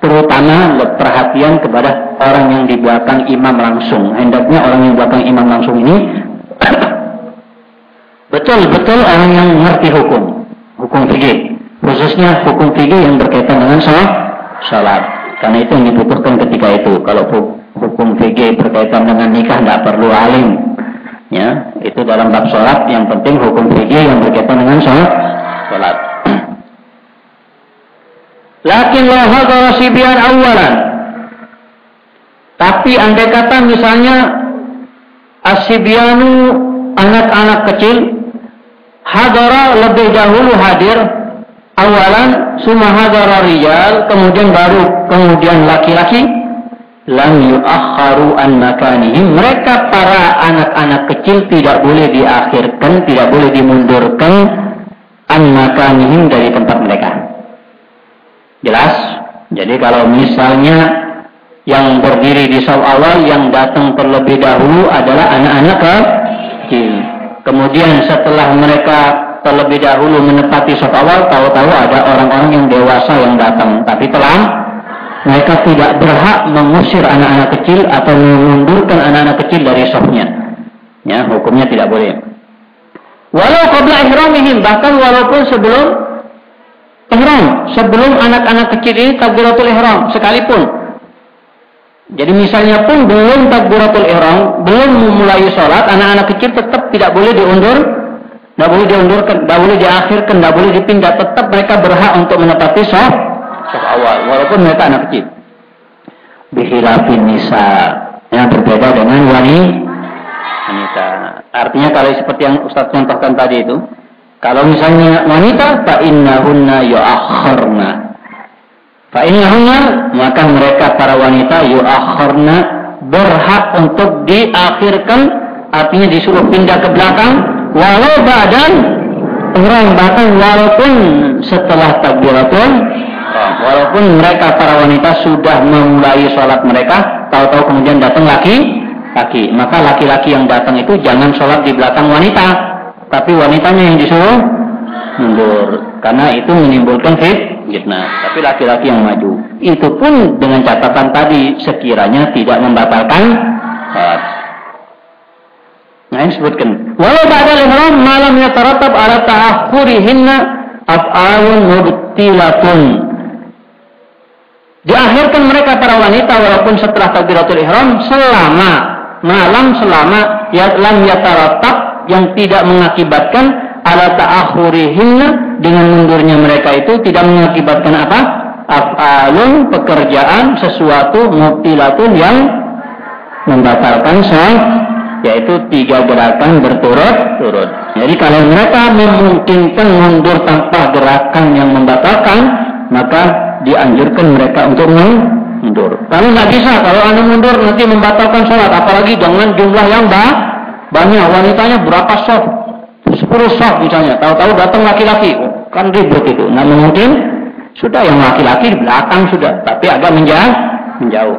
terutama perhatian kepada orang yang di belakang imam langsung. Hendaknya orang yang di belakang imam langsung ini betul-betul orang yang mengerti hukum, hukum fikih khususnya hukum fikih yang berkaitan dengan sholat. Karena itu yang dibutuhkan ketika itu. Kalau hukum fikih berkaitan dengan nikah tidak perlu alim. Ya, itu dalam bab sholat yang penting hukum fikih yang berkaitan dengan sholat, sholat. Lakin hadara sibian awalan. Tapi andai kata misalnya asibianu anak-anak kecil hadara lebih dahulu hadir. Awalan summa hadara rijal kemudian baru kemudian laki-laki. Lam yuakharu an makanihim. Mereka para anak-anak kecil tidak boleh diakhirkan tidak boleh dimundurkan an makanihim dari tempat mereka. Jelas? Jadi kalau misalnya yang berdiri di saf awal yang datang terlebih dahulu adalah anak-anak kemudian setelah mereka terlebih dahulu menepati saf awal, tahu-tahu ada orang-orang yang dewasa yang datang. Tapi telah mereka tidak berhak mengusir anak-anak kecil atau mengundurkan anak-anak kecil dari safnya. Ya, hukumnya tidak boleh. Walau qabla ihramihim, bahkan walaupun sebelum ihram, sebelum anak-anak kecil ini takbiratul ihram sekalipun. Jadi misalnya pun belum takbiratul ihram, belum memulai sholat, anak-anak kecil tetap tidak boleh diundur tidak boleh diundurkan, tidak boleh diakhirkan, tidak boleh dipindah. Tetap mereka berhak untuk menepati saf awal. Walaupun mereka anak kecil. Bihilafin nisa. Yang berbeda dengan wanita. Artinya kalau seperti yang Ustaz contohkan tadi itu. Kalau misalnya wanita, fa'innahunna yu'akharna. Fa'innahunna, maka mereka para wanita yu'akharna berhak untuk diakhirkan. Artinya disuruh pindah ke belakang walau badan orang bahkan walaupun setelah takbiratul. Walaupun mereka para wanita sudah memulai sholat mereka tahu-tahu kemudian datang laki laki. Maka laki-laki yang datang itu jangan sholat di belakang wanita. Tapi wanitanya yang disuruh mundur karena itu menimbulkan fitnah tapi laki-laki yang maju itu pun dengan catatan tadi sekiranya tidak membatalkan sholat Nah ini sebutkan. Walau ba'da ihram malam yataratab ala ta'akhurihinna af'alun mubtilatun. Diakhirkan mereka para wanita walaupun setelah takbiratul ihram selama malam selama ya lam yataratab yang tidak mengakibatkan ala ta'akhurihinna dengan mundurnya mereka itu tidak mengakibatkan apa? Af'alun pekerjaan sesuatu mubtilatun yang membatalkan sholat yaitu tiga gerakan berturut-turut. Jadi kalau mereka memungkinkan mundur tanpa gerakan yang membatalkan, maka dianjurkan mereka untuk mundur. Kalau nggak bisa, kalau anda mundur nanti membatalkan sholat, apalagi dengan jumlah yang banyak. Wanitanya berapa soft? 10 soft misalnya. Tahu-tahu datang laki-laki, kan ribet itu. Nah mungkin sudah yang laki-laki di belakang sudah, tapi agak menjauh. menjauh.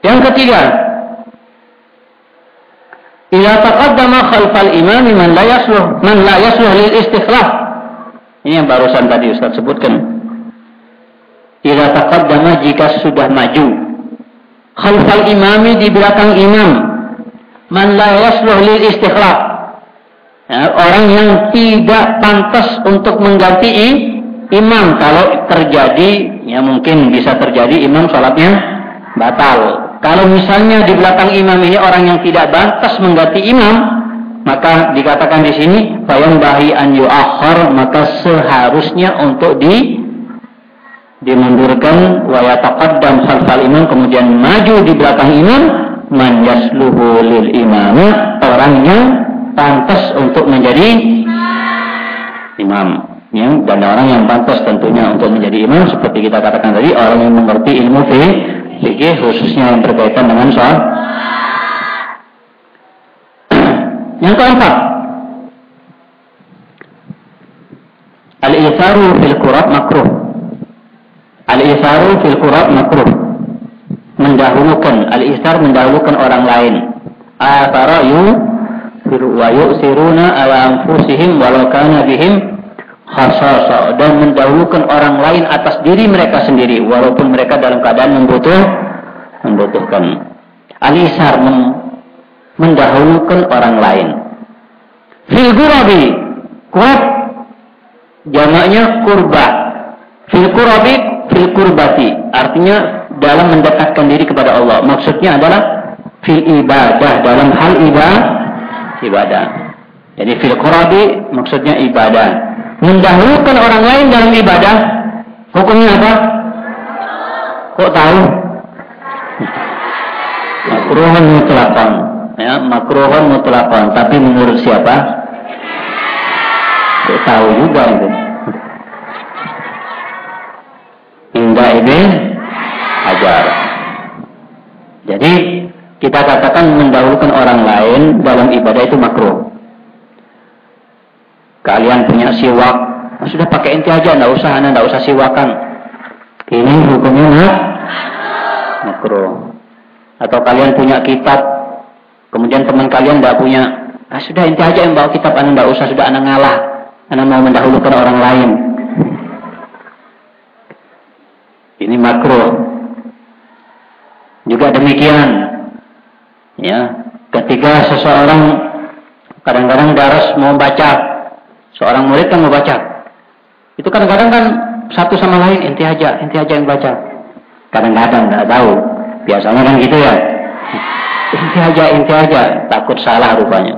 Yang ketiga, Ila taqaddama khalfal imam man la yasluh man la yasluh lil istikhlaf. Ini yang barusan tadi Ustaz sebutkan. Ila taqaddama jika sudah maju khalfal imami di belakang imam man la yasluh lil. Ya, orang yang tidak pantas untuk mengganti imam kalau terjadi ya mungkin bisa terjadi imam salatnya batal kalau misalnya di belakang imam ini orang yang tidak bantas mengganti imam, maka dikatakan di sini bayang bahi an yuakhir maka seharusnya untuk di dimundurkan wa yataqaddam khalfal imam kemudian maju di belakang imam man yasluhu lil imam orang yang pantas untuk menjadi imam. Ya, dan orang yang pantas tentunya untuk menjadi imam seperti kita katakan tadi orang yang mengerti ilmu fikih khususnya yang berkaitan dengan soal yang keempat al-itharu fil qurab makruh. Al-itharu fil qurab makruh mendahulukan al-ithar mendahulukan orang lain. Athara yu wa yu'siruna ala anfusihim walau kana bihim khasasa. Dan mendahulukan orang lain atas diri mereka sendiri walaupun mereka dalam keadaan membutuh membutuhkan. Alisar mem, mendahulukan orang lain. Fil gurabi kurab jamaknya kurba. Fil kurabi fil kurbati. Artinya dalam mendekatkan diri kepada Allah maksudnya adalah fil ibadah dalam hal ibadah ibadah jadi fil kurabi maksudnya ibadah mendahulukan orang lain dalam ibadah, hukumnya apa? Kok tahu? Makruhun mutlakon. Ya, makruhun mutlakon. Tapi menurut siapa? Kok tahu juga itu? Indah ini ajar. Jadi kita katakan mendahulukan orang lain dalam ibadah itu makruh. Kalian punya siwak, nah, sudah pakai inti aja, nggak usah, anda usah siwakan. Ini hukumnya nah, makro. Atau kalian punya kitab, kemudian teman kalian nggak punya, ah, sudah inti aja yang bawa kitab, anda nggak usah, sudah anda ngalah, anda mau mendahulukan orang lain. Ini makro. Juga demikian, ya, ketika seseorang kadang-kadang daras mau baca Seorang murid kan membaca. Itu kadang-kadang kan satu sama lain inti aja, inti aja yang baca. Kadang-kadang nggak tahu. Biasanya kan gitu ya. Inti aja, inti aja. Takut salah rupanya.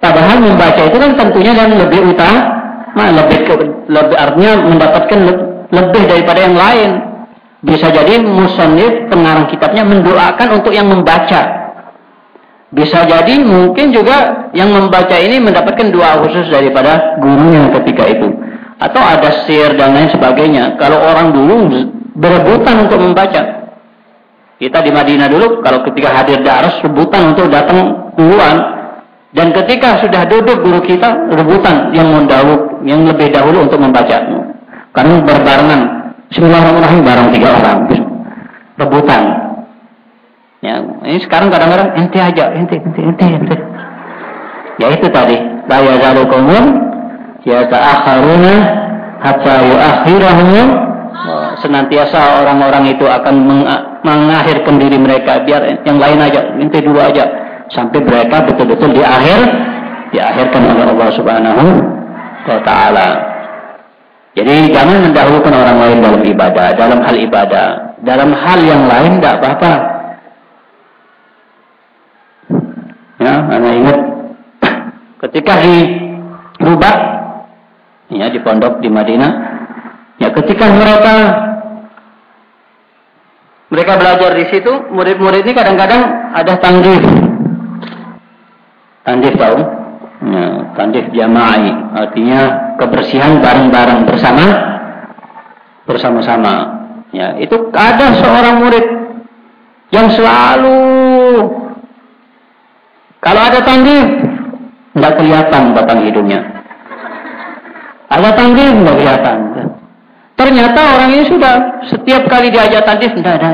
Padahal membaca itu kan tentunya dan lebih utama, lebih lebih artinya mendapatkan lebih daripada yang lain. Bisa jadi musonif pengarang kitabnya mendoakan untuk yang membaca bisa jadi mungkin juga yang membaca ini mendapatkan dua khusus daripada gurunya ketika itu. Atau ada sir dan lain sebagainya. Kalau orang dulu berebutan untuk membaca. Kita di Madinah dulu kalau ketika hadir daras rebutan untuk datang duluan. Dan ketika sudah duduk guru kita rebutan yang mendahulu, yang lebih dahulu untuk membaca. Karena berbarengan. Bismillahirrahmanirrahim bareng tiga orang. Rebutan. Ya, ini sekarang kadang-kadang ente aja, ente, ente, ente, ente. Ya itu tadi, la yazalu qaumun yata'akharuna hatta yu'akhirahum senantiasa orang-orang itu akan meng mengakhirkan diri mereka biar yang lain aja ente dulu aja sampai mereka betul-betul di akhir diakhirkan oleh Allah Subhanahu wa taala. Jadi jangan mendahulukan orang lain dalam ibadah, dalam hal ibadah. Dalam hal yang lain tidak apa-apa. Ya, anda ingat ketika di Rubah, ya di pondok di Madinah, ya ketika mereka mereka belajar di situ, murid-murid ini kadang-kadang ada tandif. Tandif tahu? Ya, tandif jama'i, artinya kebersihan bareng-bareng bersama bersama-sama. Ya, itu ada seorang murid yang selalu kalau ada tanggih tidak kelihatan batang hidungnya. Ada tanggih tidak kelihatan. Ternyata orang ini sudah setiap kali diajak tanggih tidak ada.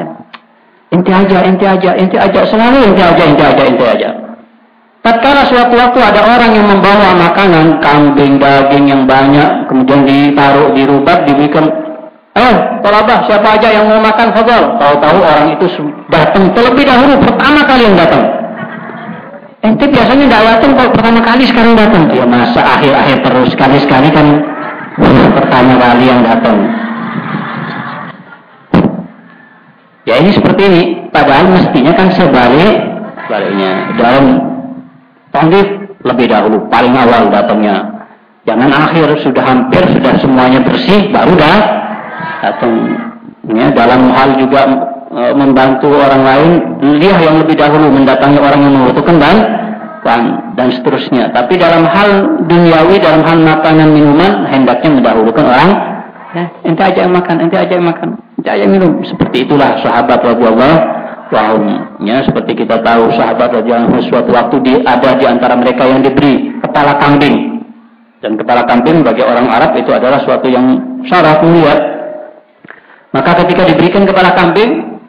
Ente aja, ente aja, ente aja selalu ente aja, ente aja, ente aja. Tatkala suatu waktu ada orang yang membawa makanan kambing, daging yang banyak, kemudian ditaruh di rubak, diberikan Eh, tolabah siapa aja yang mau makan fadal. Tahu-tahu orang itu datang terlebih dahulu pertama kali yang datang. Ente biasanya tidak datang kalau pertama kali sekarang datang. Ya masa akhir-akhir terus sekali-sekali kan pertama kali yang datang. Ya ini seperti ini. Padahal mestinya kan sebalik sebaliknya. Dalam tandif lebih dahulu, paling awal datangnya. Jangan akhir sudah hampir sudah semuanya bersih baru dah atau ya, dalam hal juga e, membantu orang lain dia yang lebih dahulu mendatangi orang yang membutuhkan dan dan, dan seterusnya. Tapi dalam hal duniawi dalam hal makanan minuman hendaknya mendahulukan orang. Ya, ente aja yang makan ente aja yang makan ente aja yang minum. Seperti itulah sahabat Allah wahum ya seperti kita tahu sahabat radhiyallahu suatu waktu di, ada di antara mereka yang diberi kepala kambing dan kepala kambing bagi orang Arab itu adalah suatu yang syarat mulia maka ketika diberikan kepala kambing,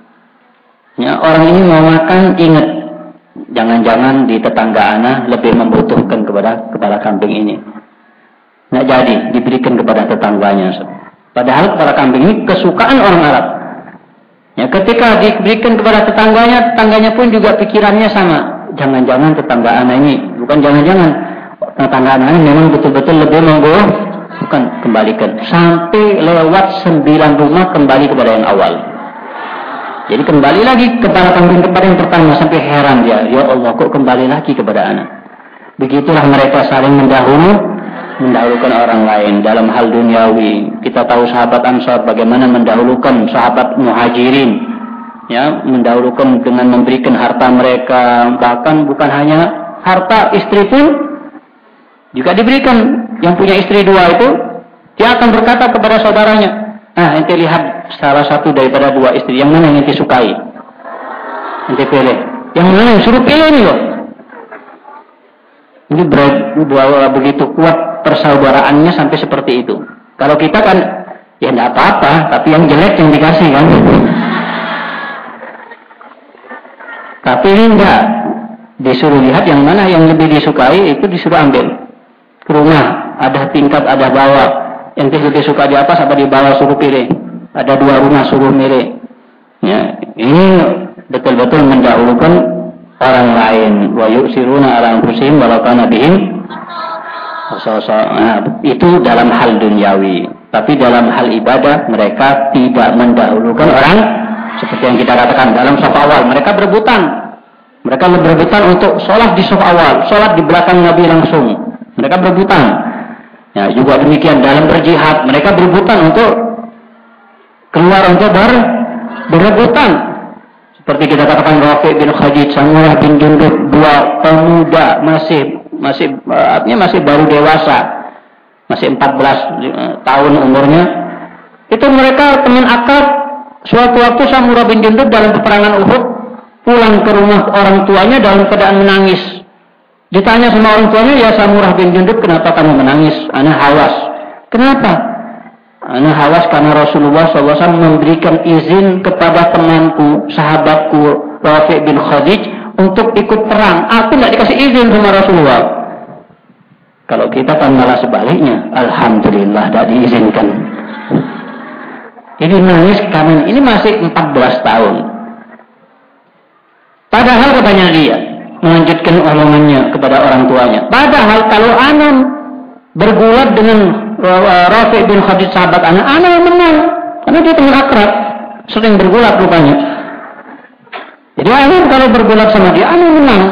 ya, orang ini mau makan ingat jangan-jangan di tetangga anak lebih membutuhkan kepada kepala kambing ini. Nggak jadi diberikan kepada tetangganya. Padahal kepala kambing ini kesukaan orang Arab. Ya, ketika diberikan kepada tetangganya, tetangganya pun juga pikirannya sama. Jangan-jangan tetangga anak ini, bukan jangan-jangan tetangga anak ini memang betul-betul lebih menggoda bukan kembalikan. Sampai lewat sembilan rumah kembali kepada yang awal. Jadi kembali lagi kepada kambing kepada yang pertama sampai heran dia. Ya Allah kok kembali lagi kepada anak? Begitulah mereka saling mendahulu mendahulukan orang lain dalam hal duniawi kita tahu sahabat ansar bagaimana mendahulukan sahabat muhajirin ya mendahulukan dengan memberikan harta mereka bahkan bukan hanya harta istri pun juga diberikan yang punya istri dua itu, dia akan berkata kepada saudaranya, nah ente lihat salah satu daripada dua istri, yang mana yang ente sukai? Ente pilih. Yang mana suruh pilih ini loh. Ini ber, begitu kuat persaudaraannya sampai seperti itu. Kalau kita kan, ya tidak apa-apa, tapi yang jelek yang dikasih kan. Tapi ini enggak. Disuruh lihat yang mana yang lebih disukai, itu disuruh ambil rumah, ada tingkat, ada bawah. Yang lebih suka di atas apa di bawah suruh pilih. Ada dua rumah suruh milih. Ya, ini betul-betul mendahulukan orang lain. Wa yusiruna ala anfusihim walau kana bihim nah, itu dalam hal duniawi. Tapi dalam hal ibadah mereka tidak mendahulukan orang seperti yang kita katakan dalam saf awal. Mereka berebutan. Mereka berebutan untuk sholat di saf awal, sholat di belakang Nabi langsung. Mereka berebutan. Ya, juga demikian dalam berjihad, mereka berebutan untuk keluar untuk ber, berebutan. Seperti kita katakan Rafi bin Khadij, Samurah bin Jundub, dua pemuda masih masih artinya masih baru dewasa, masih 14 eh, tahun umurnya. Itu mereka teman akrab. Suatu waktu Samurah bin Jundub dalam peperangan Uhud pulang ke rumah orang tuanya dalam keadaan menangis. Ditanya sama orang tuanya, ya Samurah bin Jundub, kenapa kamu menangis? Anak hawas. Kenapa? Anak hawas karena Rasulullah SAW memberikan izin kepada temanku, sahabatku, Rafi bin Khadij, untuk ikut perang. Aku tidak dikasih izin sama Rasulullah. Kalau kita kan malah sebaliknya. Alhamdulillah tidak diizinkan. Ini nangis karena ini masih 14 tahun. Padahal katanya dia, melanjutkan omongannya kepada orang tuanya. Padahal kalau anak bergulat dengan Rafi bin Khadij sahabat anak, anak yang menang. Karena dia teman akrab, sering bergulat rupanya. Jadi anak kalau bergulat sama dia, anak menang.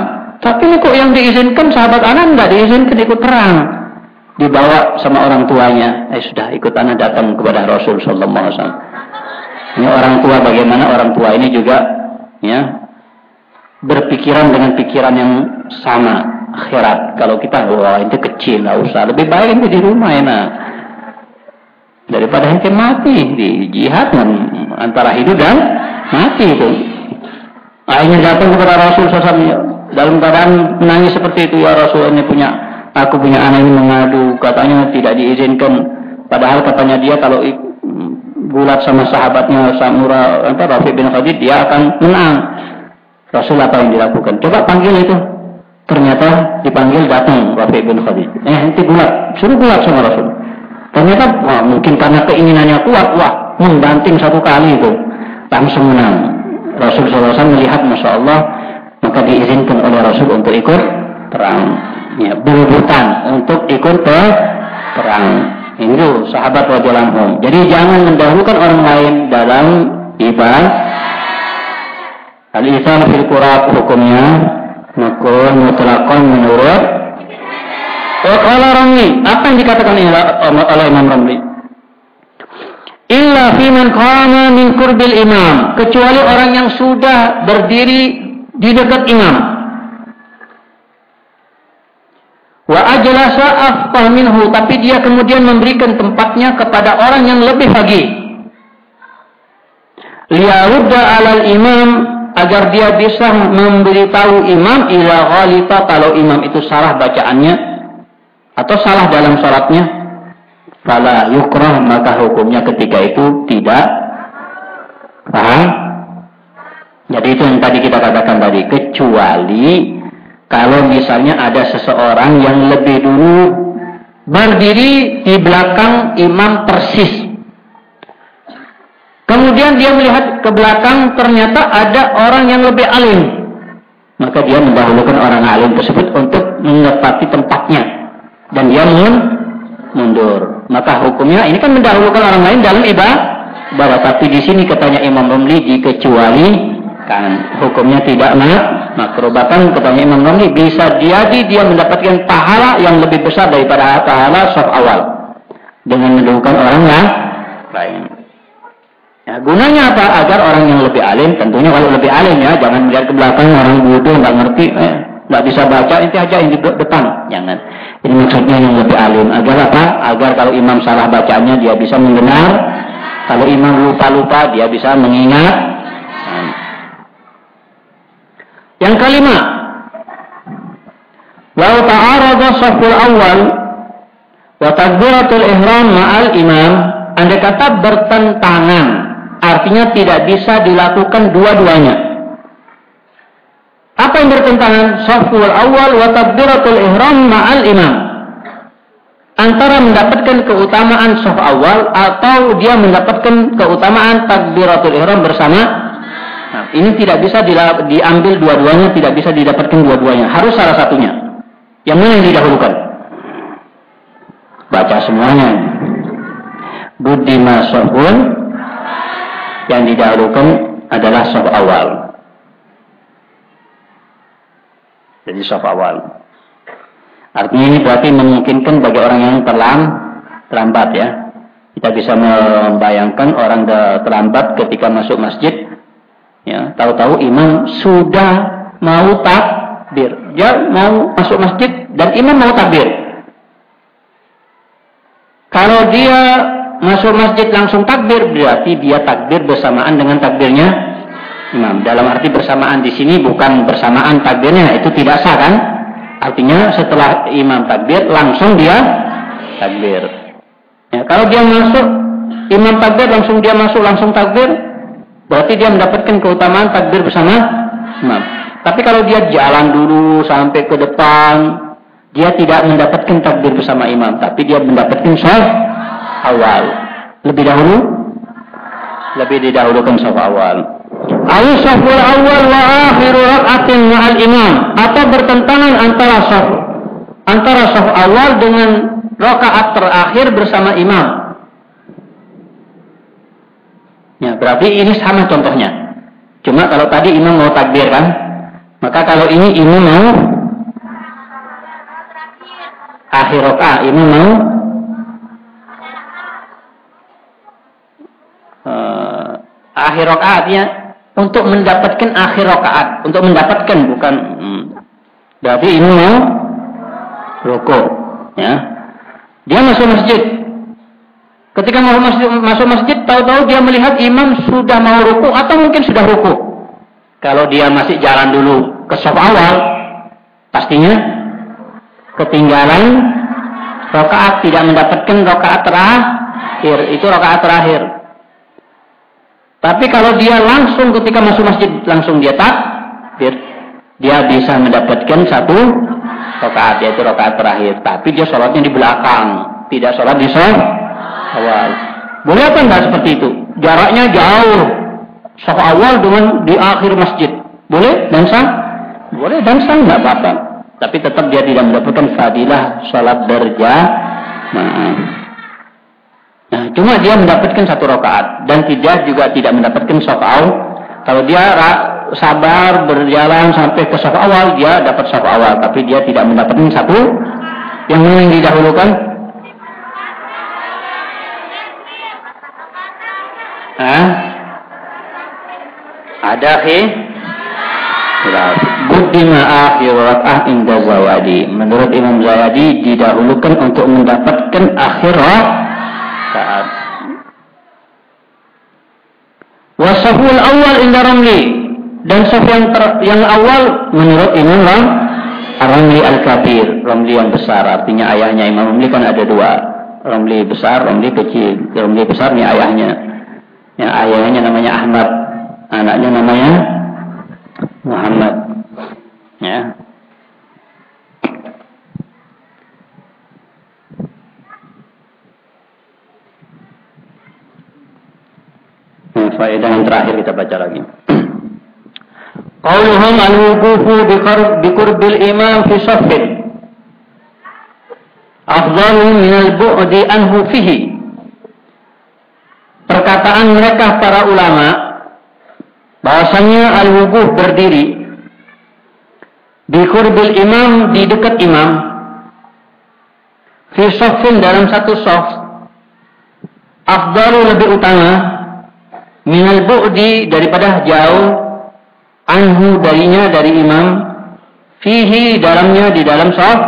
Tapi ini kok yang diizinkan sahabat anak tidak diizinkan ikut perang. Dibawa sama orang tuanya. Eh sudah ikut anak datang kepada Rasul Sallallahu Alaihi Wasallam. Ini orang tua bagaimana orang tua ini juga ya berpikiran dengan pikiran yang sama akhirat. Kalau kita wah itu kecil, nggak usah. Lebih baik itu di rumah enak. daripada ente mati di jihad antara hidup dan mati itu. Akhirnya datang kepada Rasul SAW dalam keadaan menangis seperti itu ya Rasul ini punya aku punya anak ini mengadu katanya tidak diizinkan padahal katanya dia kalau gulat sama sahabatnya Samura apa Rafi bin Khadid dia akan menang. Rasul apa yang dilakukan? Coba panggil itu. Ternyata dipanggil datang Rafi bin Khadid. Eh, nanti gulat, suruh gulat sama Rasul. Ternyata wah, mungkin karena keinginannya kuat, wah, membanting satu kali itu. Langsung menang. Rasul SAW melihat, Masya Allah, maka diizinkan oleh Rasul untuk ikut perang. Ya, berebutan untuk ikut ke perang. Ini tuh sahabat radhiyallahu Jadi jangan mendahulukan orang lain dalam ibadah. Al-Islam fil hukumnya makruh mutlakon menurut kalau Ramli, apa yang dikatakan oleh Imam Ramli? Illa fiman qama min kurbil imam, kecuali orang yang sudah berdiri di dekat imam. Wa ajlasa afqah minhu, tapi dia kemudian memberikan tempatnya kepada orang yang lebih pagi. Liyarudda alal imam agar dia bisa memberitahu imam ila ghalita kalau imam itu salah bacaannya atau salah dalam sholatnya, fala yukrah maka hukumnya ketika itu tidak paham. Jadi itu yang tadi kita katakan tadi, kecuali kalau misalnya ada seseorang yang lebih dulu berdiri di belakang imam persis. Kemudian dia melihat ke belakang ternyata ada orang yang lebih alim. Maka dia mendahulukan orang alim tersebut untuk menepati tempatnya dan dia mundur. Maka hukumnya ini kan mendahulukan orang lain dalam ibadah. Tapi di sini katanya Imam Romli dikecuali kan hukumnya tidak mak makruh. Bahkan katanya Imam Romli bisa jadi dia mendapatkan pahala yang lebih besar daripada pahala saf awal dengan mendahulukan orang lain. Ya, gunanya apa? Agar orang yang lebih alim, tentunya kalau lebih alim ya, jangan melihat ke belakang orang bodoh nggak ngerti, eh, nggak bisa baca, inti aja yang di depan, jangan. Ini maksudnya yang lebih alim. Agar apa? Agar kalau imam salah bacanya dia bisa mendengar. Kalau imam lupa-lupa dia bisa mengingat. Yang kelima. Lau ta'arada saful awal wa takbiratul ihram ma'al imam. Anda kata bertentangan. Artinya tidak bisa dilakukan dua-duanya. Apa yang bertentangan? Saful awal wa takbiratul ihram ma'al imam. Antara mendapatkan keutamaan saf awal atau dia mendapatkan keutamaan takbiratul ihram bersama. Nah, ini tidak bisa diambil dua-duanya, tidak bisa didapatkan dua-duanya. Harus salah satunya. Yang mana yang didahulukan? Baca semuanya. Buddhima safun yang didahulukan adalah saf awal. Jadi saf awal. Artinya ini berarti memungkinkan bagi orang yang terlam, terlambat ya. Kita bisa membayangkan orang terlambat ketika masuk masjid. Ya, tahu-tahu imam sudah mau takbir. Dia mau masuk masjid dan imam mau takbir. Kalau dia masuk masjid langsung takbir berarti dia takbir bersamaan dengan takbirnya imam. Dalam arti bersamaan di sini bukan bersamaan takbirnya, itu tidak sah kan? Artinya setelah imam takbir langsung dia takbir. Ya, kalau dia masuk imam takbir langsung dia masuk langsung takbir, berarti dia mendapatkan keutamaan takbir bersama imam. Tapi kalau dia jalan dulu sampai ke depan, dia tidak mendapatkan takbir bersama imam, tapi dia mendapatkan saf awal. Lebih dahulu lebih didahulukan saf awal. Al-saful awal wa akhiru rak'atin ma'al imam atau bertentangan antara saf antara saf awal dengan rakaat terakhir bersama imam. Ya, berarti ini sama contohnya. Cuma kalau tadi imam mau takbir kan? Maka kalau ini imam mau akhir rakaat, imam mau akhir rakaatnya untuk mendapatkan akhir rakaat, untuk mendapatkan bukan hmm. berarti ini rokok, ya. Dia masuk masjid. Ketika mau masuk, masuk masjid, tahu-tahu dia melihat imam sudah mau ruku atau mungkin sudah ruku. Kalau dia masih jalan dulu ke saf awal, pastinya ketinggalan rokaat tidak mendapatkan rokaat terakhir. Itu rokaat terakhir. Tapi kalau dia langsung ketika masuk masjid langsung dia tak, dia bisa mendapatkan satu rokaat yaitu rokaat terakhir. Tapi dia sholatnya di belakang, tidak sholat di saf awal. Boleh apa enggak seperti itu? Jaraknya jauh. Saf awal dengan di akhir masjid. Boleh dan sah? Boleh dan sah enggak apa-apa. Tapi tetap dia tidak mendapatkan fadilah salat berjamaah. Nah, cuma dia mendapatkan satu rakaat dan tidak juga tidak mendapatkan saf awal. Kalau dia sabar berjalan sampai ke saf awal, dia dapat saf awal, tapi dia tidak mendapatkan satu yang yang didahulukan Hah? Ada khi? Buddima akhir inda zawadi. Menurut Imam Zawadi didahulukan untuk mendapatkan akhir rakaat. Wasaful awal inda ramli. Dan saf yang, ter, yang awal menurut Imam Ramli Al-Kabir. Ramli yang besar. Artinya ayahnya Imam Ramli kan ada dua. Ramli besar, Ramli kecil. Ramli besar ini ayahnya. Yang ayahnya namanya Ahmad, anaknya namanya Muhammad. Ya. Nah, faedah yang terakhir kita baca lagi. Qauluhum al-wuqufu bi qurbil imam fi shaffin afdalu min al-bu'di anhu fihi. Perkataan mereka para ulama bahasanya al-wubuh berdiri di kurbil imam di dekat imam fi sofin dalam satu sof afdalu lebih utama minal bu'di daripada jauh anhu darinya dari imam fihi dalamnya di dalam sof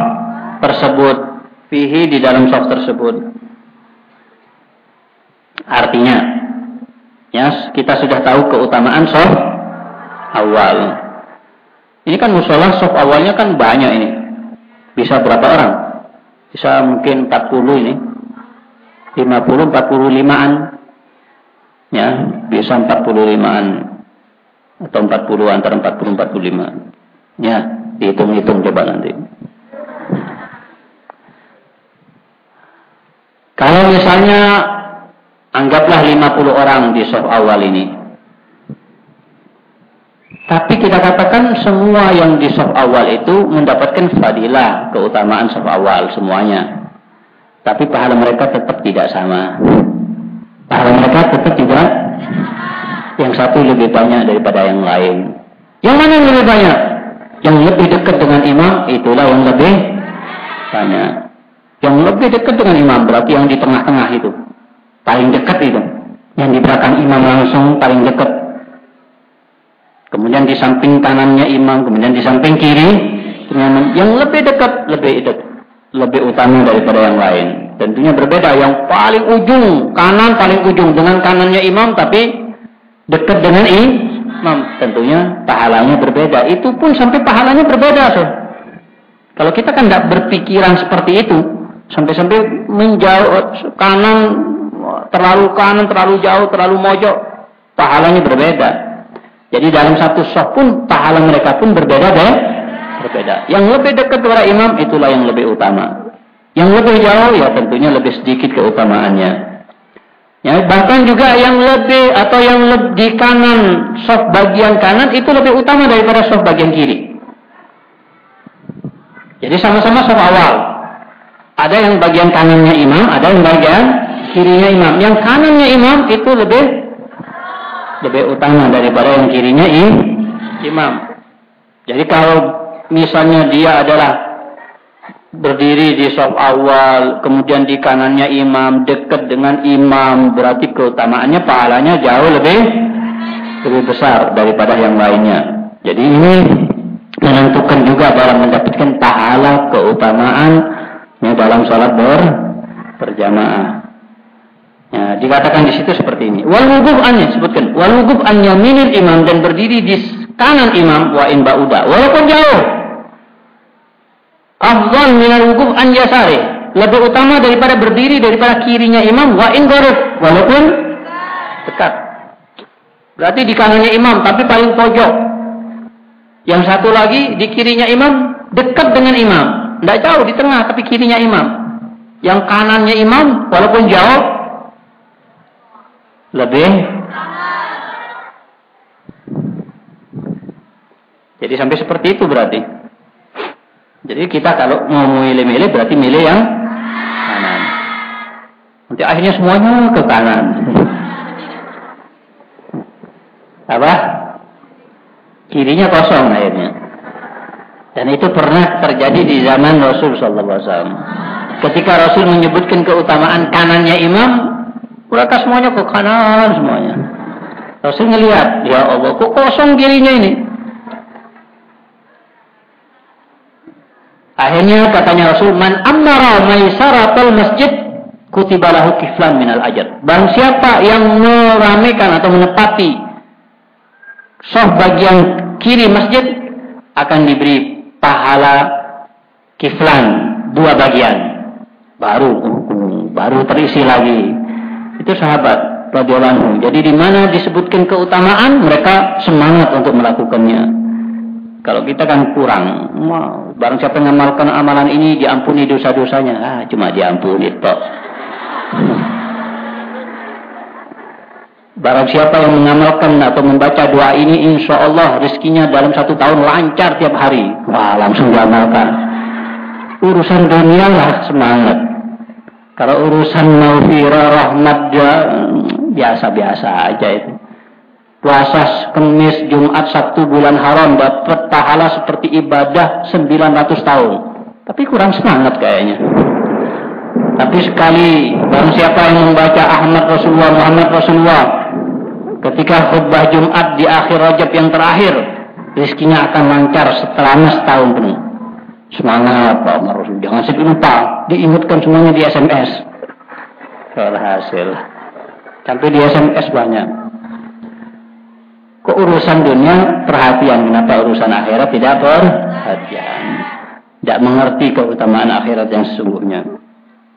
tersebut fihi di dalam sof tersebut Artinya, ya kita sudah tahu keutamaan soft awal. Ini kan musola soft awalnya kan banyak ini. Bisa berapa orang? Bisa mungkin 40 ini. 50, 45-an. Ya, bisa 45-an. Atau 40 antara 40 45. Ya, dihitung-hitung coba nanti. Kalau misalnya Anggaplah 50 orang di soft awal ini. Tapi kita katakan semua yang di soft awal itu mendapatkan fadilah, keutamaan soft awal semuanya. Tapi pahala mereka tetap tidak sama. Mereka tetap tidak yang satu lebih banyak daripada yang lain. Yang mana yang lebih banyak? Yang lebih dekat dengan imam itulah yang lebih banyak. Yang lebih dekat dengan imam berarti yang di tengah-tengah itu paling dekat itu yang di belakang imam langsung paling dekat kemudian di samping kanannya imam kemudian di samping kiri yang lebih dekat lebih dekat lebih utama daripada yang lain. Tentunya berbeda. Yang paling ujung kanan paling ujung. Dengan kanannya imam tapi dekat dengan imam. Tentunya pahalanya berbeda. Itu pun sampai pahalanya berbeda so. kalau kita kan tidak berpikiran seperti itu sampai-sampai menjauh kanan terlalu kanan, terlalu jauh, terlalu mojok, pahalanya berbeda. Jadi dalam satu soft pun pahala mereka pun berbeda deh, berbeda. Yang lebih dekat kepada imam itulah yang lebih utama. Yang lebih jauh ya tentunya lebih sedikit keutamaannya. Ya, bahkan juga yang lebih atau yang lebih di kanan soft bagian kanan itu lebih utama daripada soft bagian kiri. Jadi sama-sama soft awal. Ada yang bagian kanannya imam, ada yang bagian kirinya imam. Yang kanannya imam itu lebih lebih utama daripada yang kirinya imam. Jadi kalau misalnya dia adalah berdiri di sop awal, kemudian di kanannya imam, dekat dengan imam, berarti keutamaannya pahalanya jauh lebih lebih besar daripada yang lainnya. Jadi ini menentukan juga dalam mendapatkan pahala keutamaan dalam sholat ber berjamaah. Ya, dikatakan di situ seperti ini. Wal wuguf annya sebutkan. Wal wuguf an imam dan berdiri di kanan imam wa in ba'uda. Walaupun jauh. Afdal minal wuguf an yasari. Lebih utama daripada berdiri daripada kirinya imam wa in. Walaupun dekat. Berarti di kanannya imam tapi paling pojok. Yang satu lagi di kirinya imam dekat dengan imam. Tidak jauh di tengah tapi kirinya imam. Yang kanannya imam walaupun jauh lebih jadi sampai seperti itu berarti jadi kita kalau mau milih-milih berarti milih yang kanan. Nanti akhirnya semuanya ke kanan. Apa? Kirinya kosong akhirnya. Dan itu pernah terjadi di zaman Rasul Alaihi Wasallam. Ketika Rasul menyebutkan keutamaan kanannya imam mereka semuanya ke kanan semuanya. Rasul ngelihat, ya Allah, kok kosong dirinya ini? Akhirnya katanya Rasul, man amara maisaratul masjid kutibalahu kiflan minal ajar. Bang siapa yang meramaikan atau menepati soh bagian kiri masjid akan diberi pahala kiflan dua bagian. Baru baru terisi lagi itu sahabat radhiyallahu. Jadi di mana disebutkan keutamaan, mereka semangat untuk melakukannya. Kalau kita kan kurang, barang siapa mengamalkan amalan ini diampuni dosa-dosanya, ah cuma diampuni toh. Barang siapa yang mengamalkan atau membaca doa ini, insya Allah rezekinya dalam satu tahun lancar tiap hari. Wah, langsung diamalkan. Urusan dunia lah semangat. Kalau urusan maufira rahmat biasa-biasa aja itu. Puasa Kamis, Jumat, Sabtu, bulan haram dapat pahala seperti ibadah 900 tahun. Tapi kurang semangat kayaknya. Tapi sekali barang siapa yang membaca Ahmad Rasulullah Muhammad Rasulullah ketika khutbah Jumat di akhir Rajab yang terakhir, rezekinya akan lancar setelah setahun penuh. Semangat Pak Umar Rasul. Jangan sampai lupa. Diingatkan semuanya di SMS. hasil. Sampai di SMS banyak. Kok urusan dunia perhatian. Kenapa urusan akhirat tidak perhatian. Tidak mengerti keutamaan akhirat yang sesungguhnya.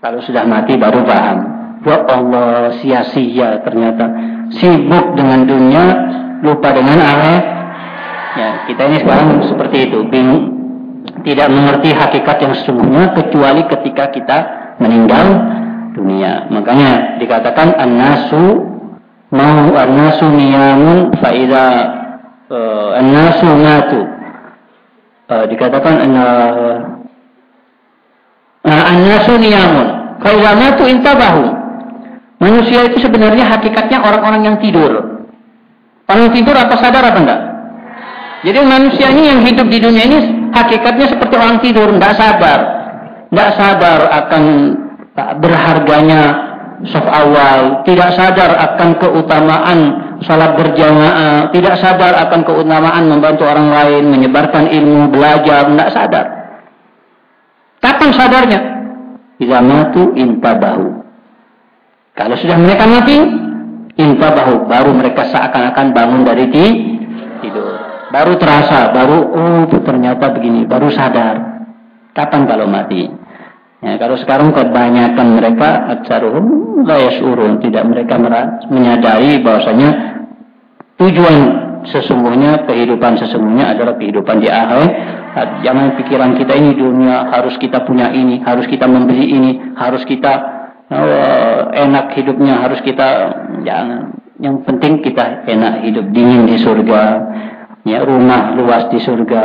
Kalau sudah mati baru paham. Ya Allah sia-sia ternyata. Sibuk dengan dunia. Lupa dengan akhirat. Ya, kita ini sekarang seperti itu. Bingung tidak mengerti hakikat yang sesungguhnya kecuali ketika kita meninggal dunia. Makanya dikatakan an-nasu mau an-nasu niyamun faida matu. Uh, dikatakan uh, an-nasu niyamun faida matu intabahu. Manusia itu sebenarnya hakikatnya orang-orang yang tidur. Orang tidur apa sadar apa enggak? Jadi manusia ini yang hidup di dunia ini hakikatnya seperti orang tidur, tidak sabar. Tidak sabar akan berharganya soft awal, tidak sadar akan keutamaan salat berjamaah, tidak sadar akan keutamaan membantu orang lain, menyebarkan ilmu, belajar, tidak sadar. Kapan sadarnya? Bila matu intabahu. Kalau sudah mereka mati, intabahu, baru mereka seakan-akan bangun dari tidur. Baru terasa, baru oh ternyata begini, baru sadar. Kapan kalau mati? Ya, kalau sekarang kebanyakan mereka acaruhum layas urun, tidak mereka menyadari bahwasanya tujuan sesungguhnya kehidupan sesungguhnya adalah kehidupan di akhir. Jangan pikiran kita ini dunia harus kita punya ini, harus kita membeli ini, harus kita oh, enak hidupnya, harus kita jangan. Yang penting kita enak hidup dingin di surga, ya rumah luas di surga,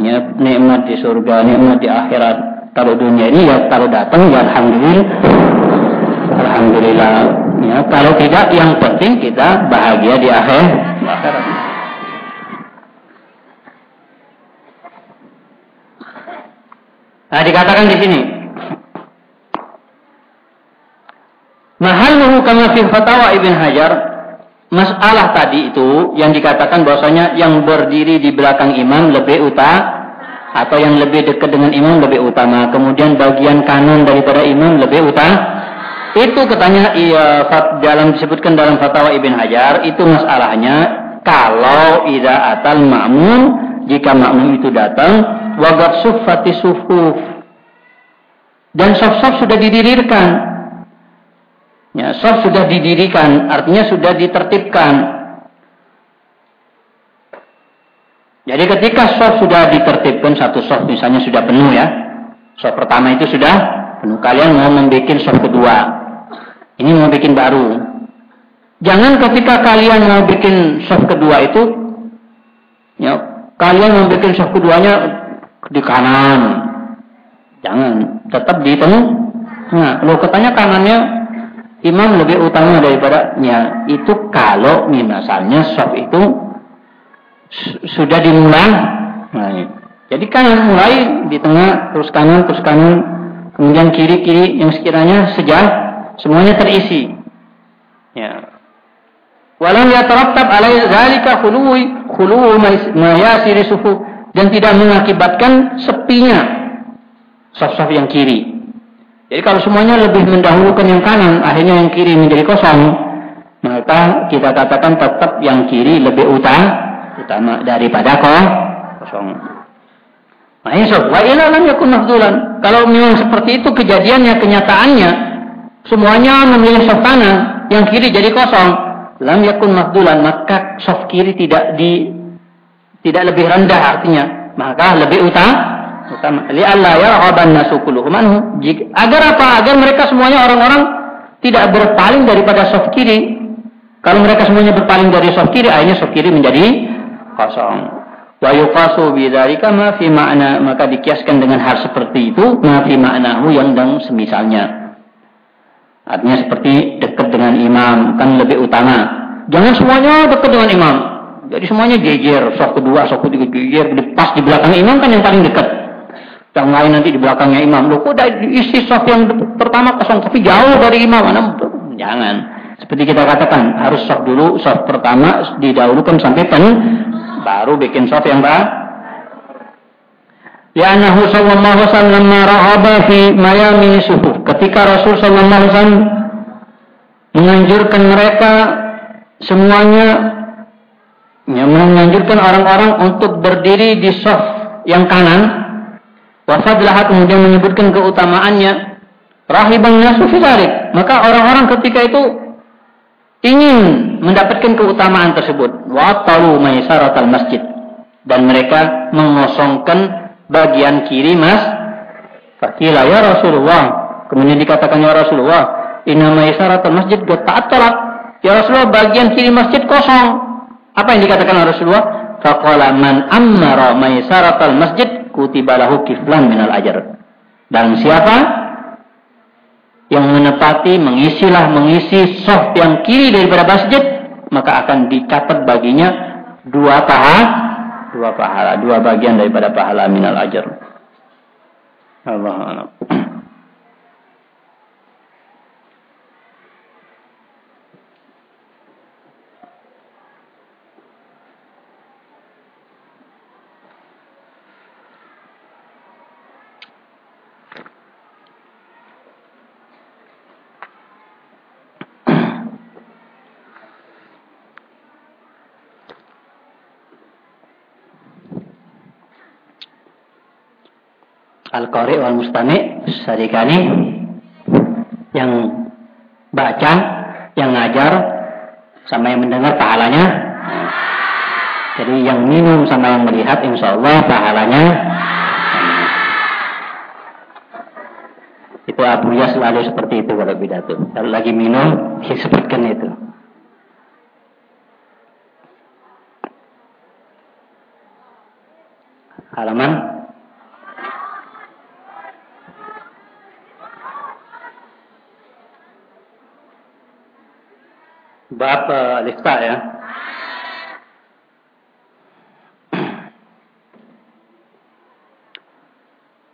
ya nikmat di surga, nikmat di akhirat. Kalau dunia ini ya kalau datang ya alhamdulillah. Alhamdulillah. Ya, kalau tidak yang penting kita bahagia di akhir. Nah, dikatakan di sini. Mahalluhu kama fi fatawa Ibn Hajar masalah tadi itu yang dikatakan bahwasanya yang berdiri di belakang imam lebih utama atau yang lebih dekat dengan imam lebih utama. Kemudian bagian kanan daripada imam lebih utama Itu katanya iya dalam disebutkan dalam fatwa Ibn Hajar itu masalahnya kalau ida atal makmum jika makmum itu datang wagat sufati sufuf dan sof-sof sudah didirikan ya sof sudah didirikan artinya sudah ditertibkan jadi ketika sof sudah ditertibkan satu sof misalnya sudah penuh ya sof pertama itu sudah penuh kalian mau membuat sof kedua ini mau bikin baru. Jangan ketika kalian mau bikin soft kedua itu, ya, kalian mau bikin soft keduanya di kanan. Jangan, tetap di tengah. Nah, lo katanya kanannya imam lebih utama daripada ya itu kalau misalnya soft itu sudah dimulai. Nah, jadi kanan mulai di tengah, terus kanan, terus kanan, kemudian kiri kiri yang sekiranya sejauh semuanya terisi. Ya. Walam yatarattab alai zalika khuluwi khuluwu mayasiri sufu dan tidak mengakibatkan sepinya saf-saf yang kiri. Jadi kalau semuanya lebih mendahulukan yang kanan, akhirnya yang kiri menjadi kosong, maka kita katakan tetap yang kiri lebih utama utama daripada kosong. Nah, sob, wa ila lam yakun Kalau memang seperti itu kejadiannya, kenyataannya, semuanya memilih soft kanan, yang kiri jadi kosong. Lam yakun mafdulan, maka soft kiri tidak di tidak lebih rendah artinya, maka lebih utama utama. Li Allah ya rahaban nasukuluhum anhu. Agar apa? Agar mereka semuanya orang-orang tidak berpaling daripada soft kiri. Kalau mereka semuanya berpaling dari soft kiri, akhirnya soft kiri menjadi kosong. Wa yuqasu bidzalika ma fi ma'na maka dikiaskan dengan hal seperti itu ma fi ma'nahu yang dan semisalnya. Artinya seperti dekat dengan imam kan lebih utama. Jangan semuanya dekat dengan imam. Jadi semuanya jejer, sok kedua, sok ketiga jejer, pas di belakang imam kan yang paling dekat. Yang lain nanti di belakangnya imam. Loh kok isi sok yang pertama kosong tapi jauh dari imam. Mana? Jangan. Seperti kita katakan harus sok dulu, sok pertama didahulukan sampai pen, baru bikin sok yang baru Li'annahu sallallahu alaihi wasallam rahaba fi mayami suhuf. Ketika Rasul sallallahu wasallam menganjurkan mereka semuanya ya, menganjurkan orang-orang untuk berdiri di saf yang kanan. Wafadlah kemudian menyebutkan keutamaannya. Rahiban nasu Maka orang-orang ketika itu ingin mendapatkan keutamaan tersebut. Wa talu maisaratal masjid. Dan mereka mengosongkan bagian kiri mas. Fakila ya Rasulullah. Kemudian dikatakan ya Rasulullah inna maisaratul masjid ta'attalat ya Rasulullah bagian kiri masjid kosong. Apa yang dikatakan oleh Rasulullah? Faqala man ammara maisaratul masjid kutibalahu kiflan minal ajar dan siapa yang menepati mengisilah mengisi soft yang kiri daripada masjid maka akan dicatat baginya dua paha dua pahala, dua bagian daripada pahala minal ajar. Allah Al-Qari wal Mustami Sadikani yang baca, yang ngajar sama yang mendengar pahalanya. Jadi yang minum sama yang melihat insya Allah pahalanya itu Abu Ya selalu seperti itu kalau pidato. Kalau lagi minum, disebutkan itu. Halaman bab uh, al-ikhta ya.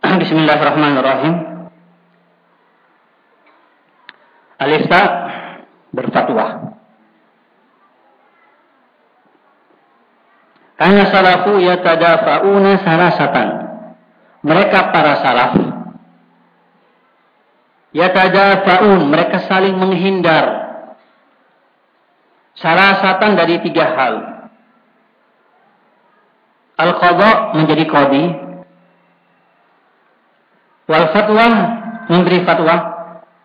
Bismillahirrahmanirrahim. Al-ikhta berfatwa. Karena salafu yatadafa'una salasatan. Mereka para salaf Yatadafa'un, mereka saling menghindar. Salah satan dari tiga hal. Al-qadha menjadi qadi. Wal fatwa memberi fatwa.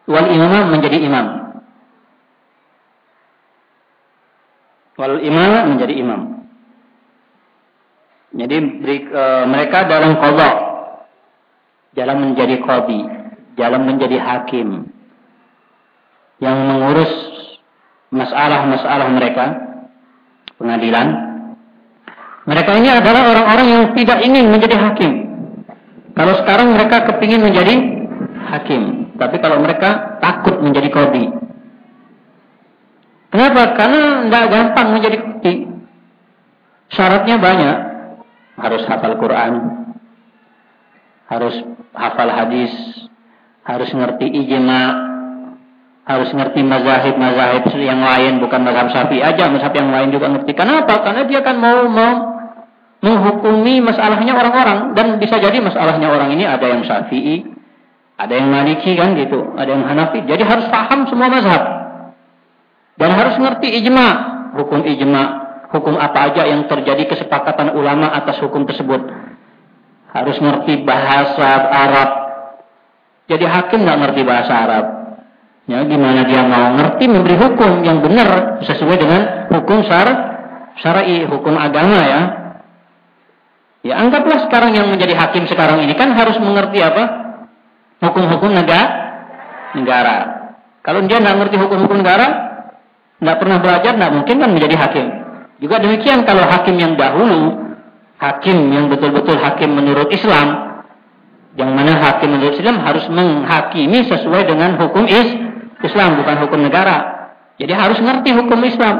Wal imam menjadi imam. Wal imam menjadi imam. Jadi e, mereka dalam qadha dalam menjadi qadi dalam menjadi hakim yang mengurus masalah-masalah mereka. Pengadilan. Mereka ini adalah orang-orang yang tidak ingin menjadi hakim. Kalau sekarang mereka kepingin menjadi hakim. Tapi kalau mereka takut menjadi kodi. Kenapa? karena tidak gampang menjadi kodi. Syaratnya banyak. Harus hafal Quran. Harus hafal hadis. Harus ngerti ijma, harus ngerti mazahib-mazahib yang lain bukan mazhab Syafi'i aja, mazhab yang lain juga ngerti. Kenapa? Karena dia kan mau mau menghukumi masalahnya orang-orang dan bisa jadi masalahnya orang ini ada yang Syafi'i, ada yang Maliki kan gitu, ada yang Hanafi. Jadi harus paham semua mazhab. Dan harus ngerti ijma, hukum ijma, hukum apa aja yang terjadi kesepakatan ulama atas hukum tersebut. Harus ngerti bahasa Arab, jadi hakim nggak ngerti bahasa Arab. Ya, gimana dia mau ngerti memberi hukum yang benar sesuai dengan hukum syar syar'i, hukum agama ya. Ya, anggaplah sekarang yang menjadi hakim sekarang ini kan harus mengerti apa? Hukum-hukum negara. negara. Kalau dia nggak ngerti hukum-hukum negara, nggak pernah belajar, nggak mungkin kan menjadi hakim. Juga demikian kalau hakim yang dahulu, hakim yang betul-betul hakim menurut Islam, yang mana hakim menurut Islam harus menghakimi sesuai dengan hukum is Islam, bukan hukum negara. Jadi harus ngerti hukum Islam.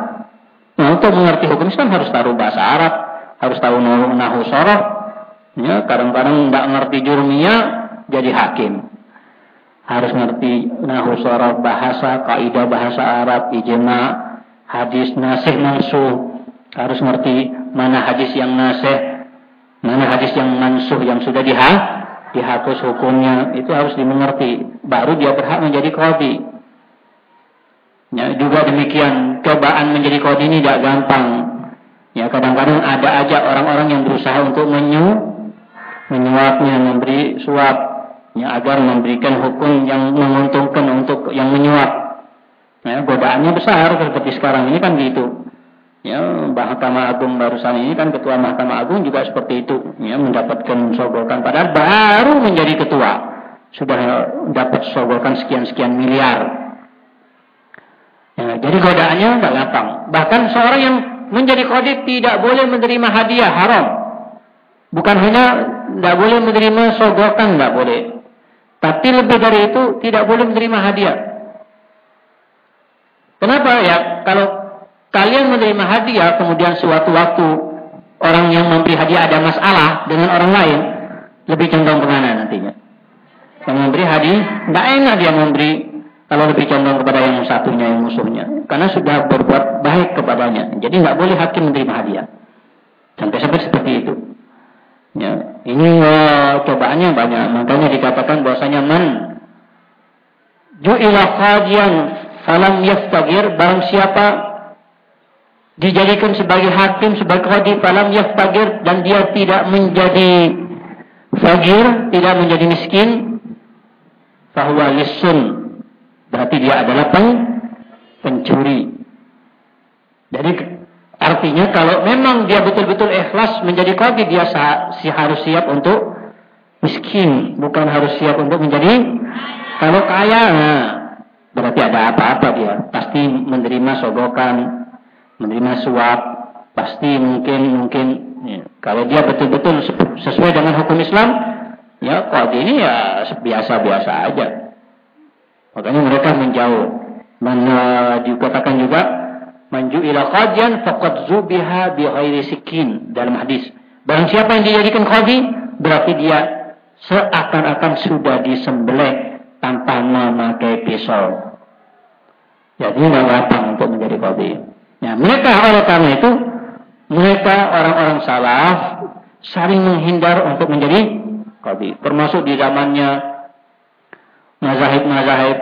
Nah, untuk mengerti hukum Islam harus tahu bahasa Arab, harus tahu nahu sorof. Ya, kadang-kadang nggak ngerti jurmiyah jadi hakim. Harus ngerti nahu sorof, bahasa, kaidah bahasa Arab, ijma, hadis, nasih, mansuh. Harus ngerti mana hadis yang nasih, mana hadis yang mansuh yang sudah dihak dihapus hukumnya itu harus dimengerti baru dia berhak menjadi kodi ya, juga demikian. Cobaan menjadi kodi ini tidak gampang. Ya kadang-kadang ada aja orang-orang yang berusaha untuk menyu menyuapnya memberi suap ya, agar memberikan hukum yang menguntungkan untuk yang menyuap. Ya, godaannya besar seperti sekarang ini kan gitu. Ya, Mahkamah Agung barusan ini kan ketua Mahkamah Agung juga seperti itu, ya, mendapatkan sogokan. Padahal baru menjadi ketua. Sudah dapat sogokan sekian-sekian miliar. Ya, jadi godaannya nggak gampang. Bahkan seorang yang menjadi kodit tidak boleh menerima hadiah haram. Bukan hanya tidak boleh menerima sogokan nggak boleh, tapi lebih dari itu tidak boleh menerima hadiah. Kenapa ya? Kalau kalian menerima hadiah kemudian suatu waktu orang yang memberi hadiah ada masalah dengan orang lain lebih condong ke mana nantinya yang memberi hadiah nggak enak dia memberi kalau lebih condong kepada yang satunya yang musuhnya. Karena sudah berbuat baik kepadanya. Jadi nggak boleh hakim menerima hadiah. Sampai sampai seperti itu. Ya. Ini uh, cobaannya banyak. Makanya dikatakan bahwasanya man ju'ila qadiyan falam yaftagir barang siapa dijadikan sebagai hakim, sebagai qadi falam yafagir dan dia tidak menjadi fagir, tidak menjadi miskin, bahwa lisun berarti dia adalah peng, pencuri. Jadi artinya kalau memang dia betul-betul ikhlas menjadi qadi dia si harus siap untuk miskin, bukan harus siap untuk menjadi kalau kaya. Berarti ada apa-apa dia. Pasti menerima sogokan menerima suap pasti mungkin mungkin ya, kalau dia betul-betul sesuai dengan hukum Islam ya kok ini ya biasa-biasa aja makanya mereka menjauh. Mana dikatakan juga manju ila qadiyan faqad zubiha bi ghairi sikin. Dalam hadis. Barang siapa yang dijadikan qadi berarti dia seakan-akan sudah disembelih tanpa memakai pisau. Jadi nggak gampang untuk menjadi qadi. Ya, mereka oleh karena itu mereka orang-orang salaf saling menghindar untuk menjadi qadi. Termasuk di zamannya mazahib-mazahib,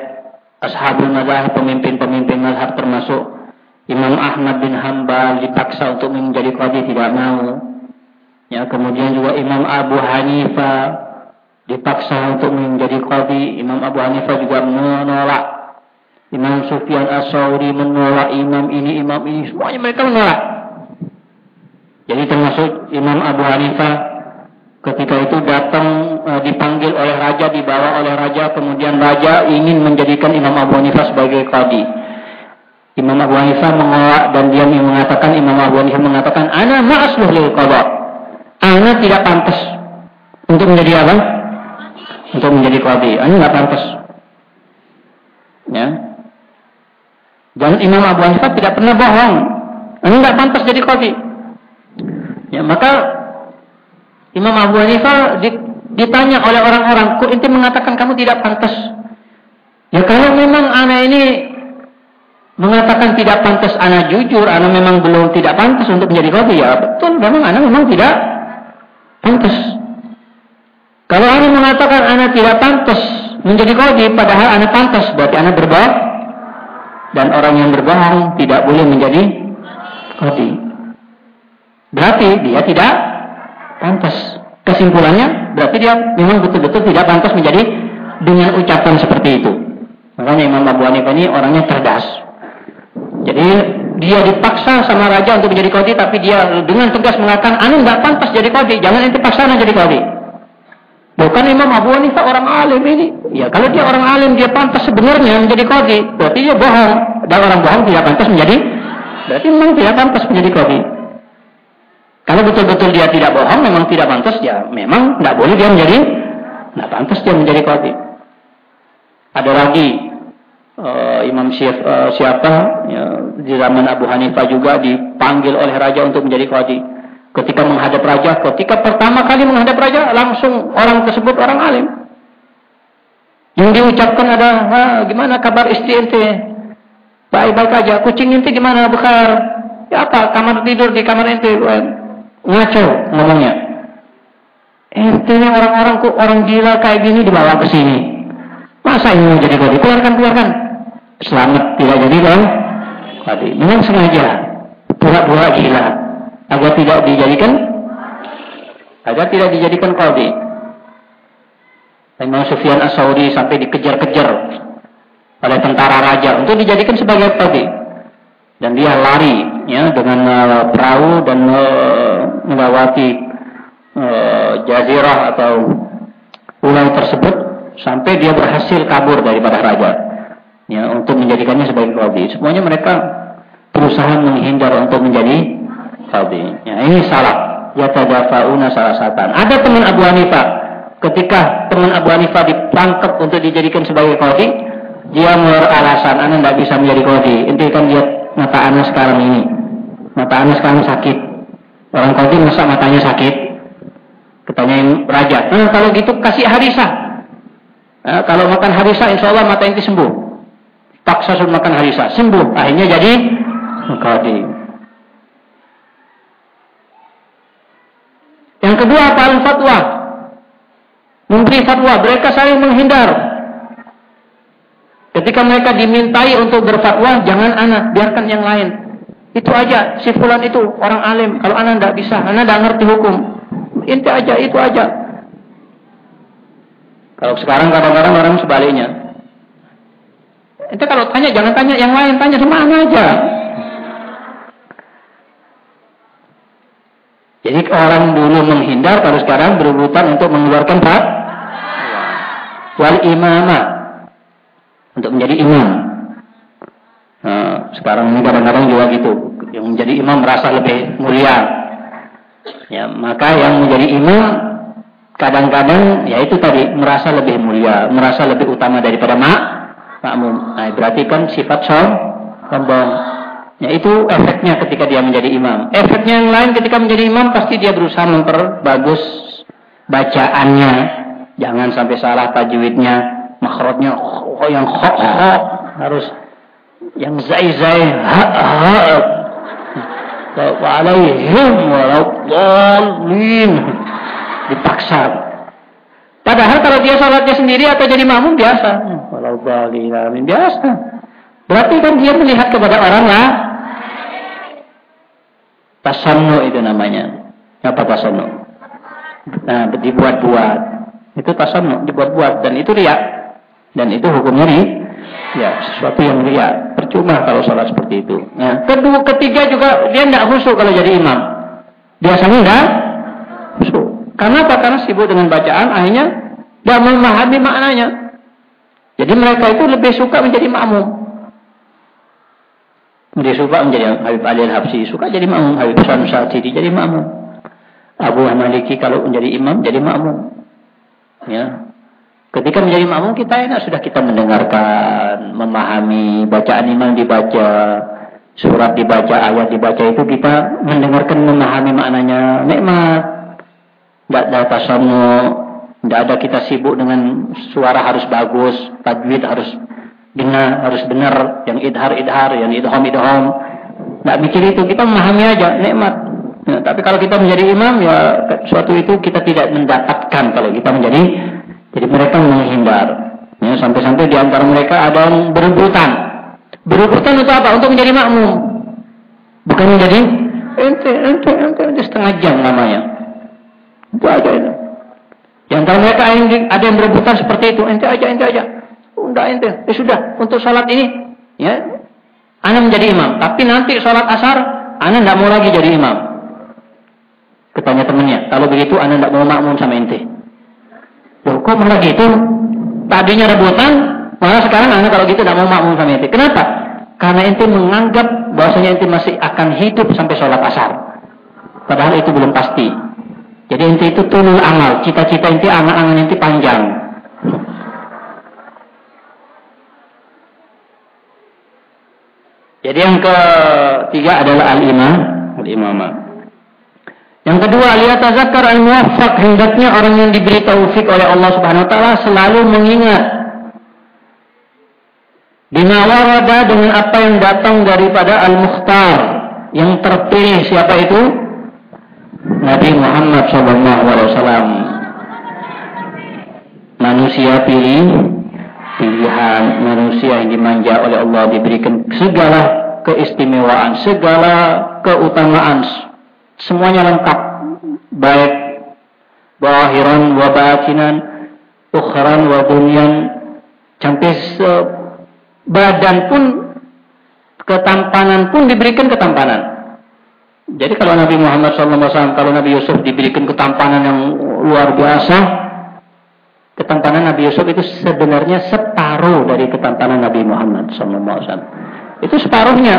ashabul mazahib, pemimpin-pemimpin mazhab termasuk Imam Ahmad bin Hambal dipaksa untuk menjadi qadi tidak mau. Ya, kemudian juga Imam Abu Hanifah dipaksa untuk menjadi qadi. Imam Abu Hanifah juga menolak. Imam Sufyan As-Sauri menolak imam ini, imam ini, semuanya mereka menolak. Jadi termasuk Imam Abu Hanifah ketika itu datang e, dipanggil oleh raja, dibawa oleh raja, kemudian raja ingin menjadikan Imam Abu Hanifah sebagai qadi. Imam Abu Hanifah menolak dan dia mengatakan Imam Abu Hanifah mengatakan ana ma'asluh lil qada. Ana tidak pantas untuk menjadi apa? Untuk menjadi qadi. Ana enggak pantas. Ya. Dan Imam Abu Hanifah tidak pernah bohong. Ana enggak pantas jadi qadi. Ya, maka Imam Abu Hanifah ditanya oleh orang-orang, "Kok inti mengatakan kamu tidak pantas?" Ya kalau memang anak ini mengatakan tidak pantas anak jujur, anak memang belum tidak pantas untuk menjadi kopi, ya betul, memang anak memang tidak pantas. Kalau anak mengatakan anak tidak pantas menjadi kopi, padahal anak pantas, berarti anak berbohong. Dan orang yang berbohong tidak boleh menjadi kopi. Berarti dia tidak pantas. Kesimpulannya, berarti dia memang betul-betul tidak pantas menjadi dengan ucapan seperti itu. Makanya Imam Abu Hanifah ini orangnya cerdas. Jadi dia dipaksa sama raja untuk menjadi kodi, tapi dia dengan tegas mengatakan, anu nggak pantas jadi kodi, jangan nanti paksa jadi kodi. Bukan Imam Abu Hanifah orang alim ini. Ya kalau dia orang alim dia pantas sebenarnya menjadi kodi, berarti dia bohong. Dan orang bohong tidak pantas menjadi, berarti memang tidak pantas menjadi kodi. Kalau betul-betul dia tidak bohong, memang tidak pantas, ya memang tidak boleh dia menjadi, tidak pantas dia menjadi kodi. Ada lagi uh, Imam Syif, uh, siapa ya, di zaman Abu Hanifah juga dipanggil oleh raja untuk menjadi qadi. Ketika menghadap raja, ketika pertama kali menghadap raja, langsung orang tersebut orang alim. Yang diucapkan ada, gimana kabar istri ente? Baik-baik aja. Kucing ente gimana, Bukhar? Ya apa, kamar tidur di kamar ente? Ngaco ngomongnya. Ente orang-orang kok orang gila kayak gini dibawa ke sini. Masa ini jadi kodi? Keluarkan, keluarkan selamat tidak jadi kan tadi memang sengaja pura-pura gila agar tidak dijadikan agar tidak dijadikan qadi Imam Sufyan As-Sauri sampai dikejar-kejar oleh tentara raja untuk dijadikan sebagai qadi dan dia lari ya dengan perahu dan melewati uh, jazirah atau pulau tersebut sampai dia berhasil kabur daripada raja ya untuk menjadikannya sebagai qadhi. Semuanya mereka berusaha menghindar untuk menjadi qadhi. Ya, ini salah. Yatadafauna salah satan. Ada teman Abu Hanifah ketika teman Abu Hanifah ditangkap untuk dijadikan sebagai qadhi, dia beralasan anak tidak bisa menjadi qadhi. Inti kan lihat mata anak sekarang ini. Mata anak sekarang sakit. Orang qadhi masa matanya sakit? Ketanyain raja. Nah, kalau gitu kasih harisah. Nah, kalau makan harisah insya Allah mata inti sembuh paksa suruh makan harisa, sembuh. Akhirnya jadi kadi. Yang kedua apa fatwa? Memberi fatwa, mereka saling menghindar. Ketika mereka dimintai untuk berfatwa, jangan anak, biarkan yang lain. Itu aja, si fulan itu orang alim. Kalau anak tidak bisa, anak tidak ngerti hukum. Inti aja, itu aja. Kalau sekarang kadang-kadang orang sebaliknya. Itu kalau tanya jangan tanya yang lain, tanya sama anak aja. Jadi orang dulu menghindar, kalau sekarang berebutan untuk mengeluarkan pak wal imama untuk menjadi imam. Nah, sekarang ini kadang-kadang juga gitu, yang menjadi imam merasa lebih mulia. Ya, maka yang menjadi imam kadang-kadang ya itu tadi merasa lebih mulia, merasa lebih utama daripada mak makmum. Nah, berarti kan sifat sombong. Ya itu efeknya ketika dia menjadi imam. Efeknya yang lain ketika menjadi imam pasti dia berusaha memperbagus bacaannya. Jangan sampai salah tajwidnya, makhrajnya oh, yang kho, kho harus yang zai zai ha ha alaihim waladhdallin dipaksa. Pada Padahal kalau dia sholatnya sendiri atau jadi makmum biasa. Walau amin biasa. Berarti kan dia melihat kepada orang lah. Tasannu itu namanya. Apa tasannu? Nah, dibuat-buat. Itu tasannu, dibuat-buat. Dan itu riak. Dan itu hukumnya nih. Ya, sesuatu yang riak. Percuma kalau sholat seperti itu. Nah, kedua, ketiga juga dia tidak khusyuk kalau jadi imam. Biasanya enggak khusyuk. Karena apa? Karena sibuk dengan bacaan, akhirnya tidak memahami maknanya. Jadi mereka itu lebih suka menjadi makmum. Dia suka menjadi Habib Ali Al-Habsi, suka jadi makmum. Habib Hasan Satidi jadi makmum. Abu Maliki kalau menjadi imam, jadi makmum. Ya. Ketika menjadi makmum kita enak sudah kita mendengarkan, memahami bacaan imam dibaca, surat dibaca, ayat dibaca itu kita mendengarkan, memahami maknanya nikmat tidak ada tasamu, tidak ada kita sibuk dengan suara harus bagus, tajwid harus benar, harus benar, yang idhar idhar, yang idham idham. Tidak mikir itu, kita memahami aja, nikmat. Ya, tapi kalau kita menjadi imam, ya suatu itu kita tidak mendapatkan kalau kita menjadi, jadi mereka menghindar. Ya, sampai-sampai di antara mereka ada yang berebutan. Berebutan itu apa? Untuk menjadi makmum. Bukan menjadi ente, ente, ente, ente setengah jam namanya. Itu aja itu. Yang antara mereka ada yang berebutan seperti itu. Ente aja, ente aja. Enggak ente. Ya sudah, untuk salat ini, ya, Anda menjadi imam. Tapi nanti salat asar, Anda tidak mau lagi jadi imam. Ketanya temannya, kalau begitu Anda tidak mau makmum sama ente. Loh, kok malah gitu? Tadinya rebutan, malah sekarang Anda kalau gitu tidak mau makmum sama ente. Kenapa? Karena ente menganggap bahwasanya ente masih akan hidup sampai sholat asar. Padahal itu belum pasti. Jadi inti itu tulul amal, cita-cita inti angan-angan inti panjang. Jadi yang ketiga adalah al-imam, al-imamah. Yang kedua, liyatazakkar al-muwaffaq hendaknya orang yang diberi taufik oleh Allah Subhanahu wa taala selalu mengingat bima warada dengan apa yang datang daripada al-mukhtar yang terpilih siapa itu? Nabi Muhammad SAW manusia pilih pilihan manusia yang dimanja oleh Allah diberikan segala keistimewaan segala keutamaan semuanya lengkap. Baik. Bahiran wa batinan ukhran wa dunyan sampai badan pun ketampanan pun diberikan ketampanan. Jadi kalau Nabi Muhammad SAW, kalau Nabi Yusuf diberikan ketampanan yang luar biasa, ketampanan Nabi Yusuf itu sebenarnya separuh dari ketampanan Nabi Muhammad SAW. Itu separuhnya.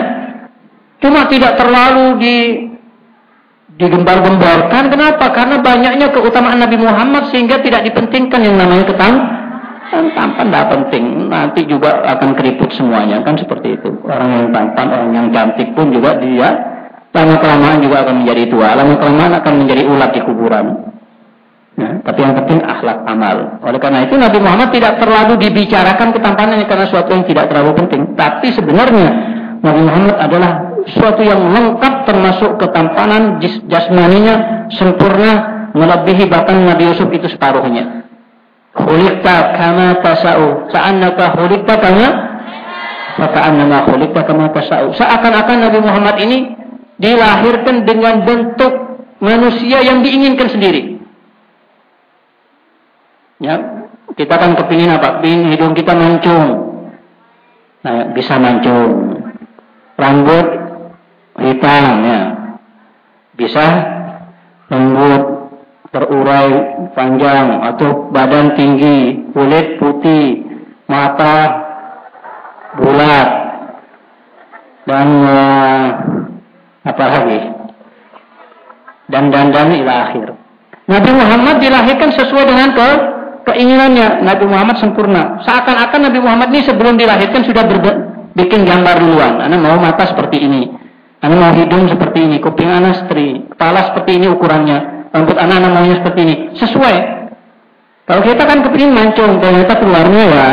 Cuma tidak terlalu di digembar-gemborkan. Kenapa? Karena banyaknya keutamaan Nabi Muhammad sehingga tidak dipentingkan yang namanya ketampanan. Tampan tidak penting, nanti juga akan keriput semuanya kan seperti itu. Orang yang tampan, orang yang cantik pun juga dia lama-kelamaan juga akan menjadi tua, lama-kelamaan akan menjadi ulat di kuburan. Ya, tapi yang penting akhlak amal. Oleh karena itu Nabi Muhammad tidak terlalu dibicarakan ketampanannya karena suatu yang tidak terlalu penting. Tapi sebenarnya Nabi Muhammad adalah suatu yang lengkap termasuk ketampanan jasmaninya sempurna melebihi bahkan Nabi Yusuf itu separuhnya. Khuliqta kama tasa'u. Sa'annaka khuliqta kama Faka'annama khuliqta kama tasa'u. Seakan-akan Nabi Muhammad ini dilahirkan dengan bentuk manusia yang diinginkan sendiri. Ya, kita kan kepingin apa? Kepingin hidung kita mancung. Nah, bisa mancung. Rambut hitam ya. Bisa lembut, terurai panjang atau badan tinggi, kulit putih, mata bulat dan uh, apalagi dan dandan ila akhir. Nabi Muhammad dilahirkan sesuai dengan ke keinginannya. Nabi Muhammad sempurna. Seakan-akan Nabi Muhammad ini sebelum dilahirkan sudah bikin gambar duluan. Anda mau mata seperti ini. Anda mau hidung seperti ini. Kuping anak setri. Kepala seperti ini ukurannya. Rambut anak anak maunya seperti ini. Sesuai. Kalau kita kan kepingin mancung. Ternyata keluarnya ya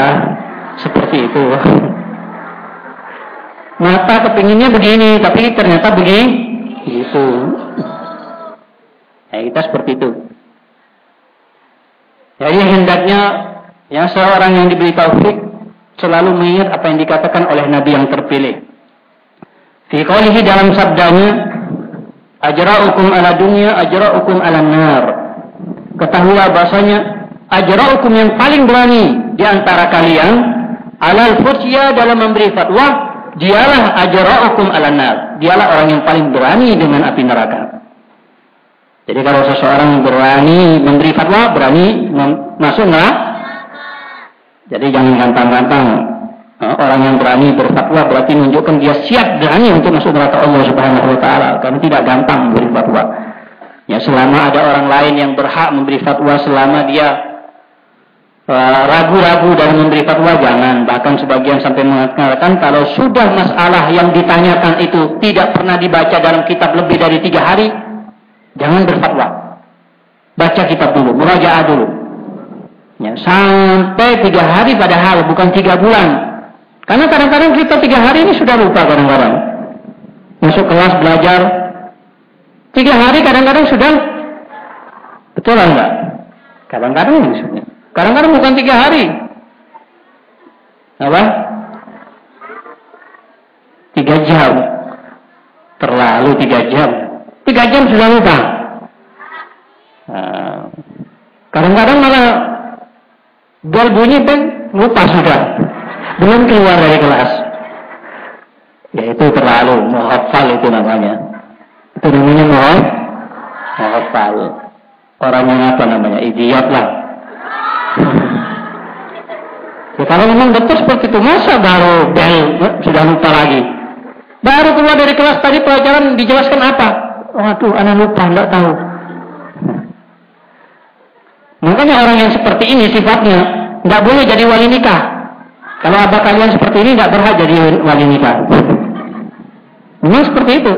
seperti itu. Mata kepinginnya begini, tapi ternyata begini. Gitu. Ya, kita seperti itu. Jadi hendaknya ya seorang yang diberi taufik selalu mengingat apa yang dikatakan oleh Nabi yang terpilih. Fi qawlihi dalam sabdanya, Ajra'ukum ala dunia, ajra'ukum ala nar. Ketahuilah bahasanya, ajra'ukum yang paling berani di antara kalian, alal fusya dalam memberi fatwa, dialah ajra'ukum ala nar. Dialah orang yang paling berani dengan api neraka. Jadi kalau seseorang berani memberi fatwa, berani masuk neraka. Jadi jangan Orang yang berani berfatwa berarti menunjukkan dia siap berani untuk masuk neraka Allah Subhanahu wa taala. Karena tidak gampang memberi fatwa. Ya selama ada orang lain yang berhak memberi fatwa selama dia ragu-ragu uh, dalam memberi fatwa jangan. Bahkan sebagian sampai mengatakan kalau sudah masalah yang ditanyakan itu tidak pernah dibaca dalam kitab lebih dari tiga hari, Jangan berfatwa. Baca kitab dulu, murajaah dulu. Ya, sampai tiga hari padahal bukan tiga bulan. Karena kadang-kadang kita tiga hari ini sudah lupa kadang-kadang. Masuk kelas belajar. Tiga hari kadang-kadang sudah. Betul enggak? Kadang-kadang Kadang-kadang bukan tiga hari. Apa? Tiga jam. Terlalu tiga jam. Tiga jam sudah lupa. Nah, kadang-kadang malah bel bunyi pun lupa sudah. Belum keluar dari kelas. Ya itu terlalu muhafal itu namanya. Itu namanya muhaf, muhafal. Orang yang apa namanya? Idiot lah. Ya kalau memang betul seperti itu, masa baru bel sudah lupa lagi? Baru keluar dari kelas tadi pelajaran dijelaskan apa? Waduh, anak lupa, tidak tahu. Makanya orang yang seperti ini sifatnya tidak boleh jadi wali nikah. Kalau abah kalian seperti ini tidak berhak jadi wali nikah. Memang seperti itu.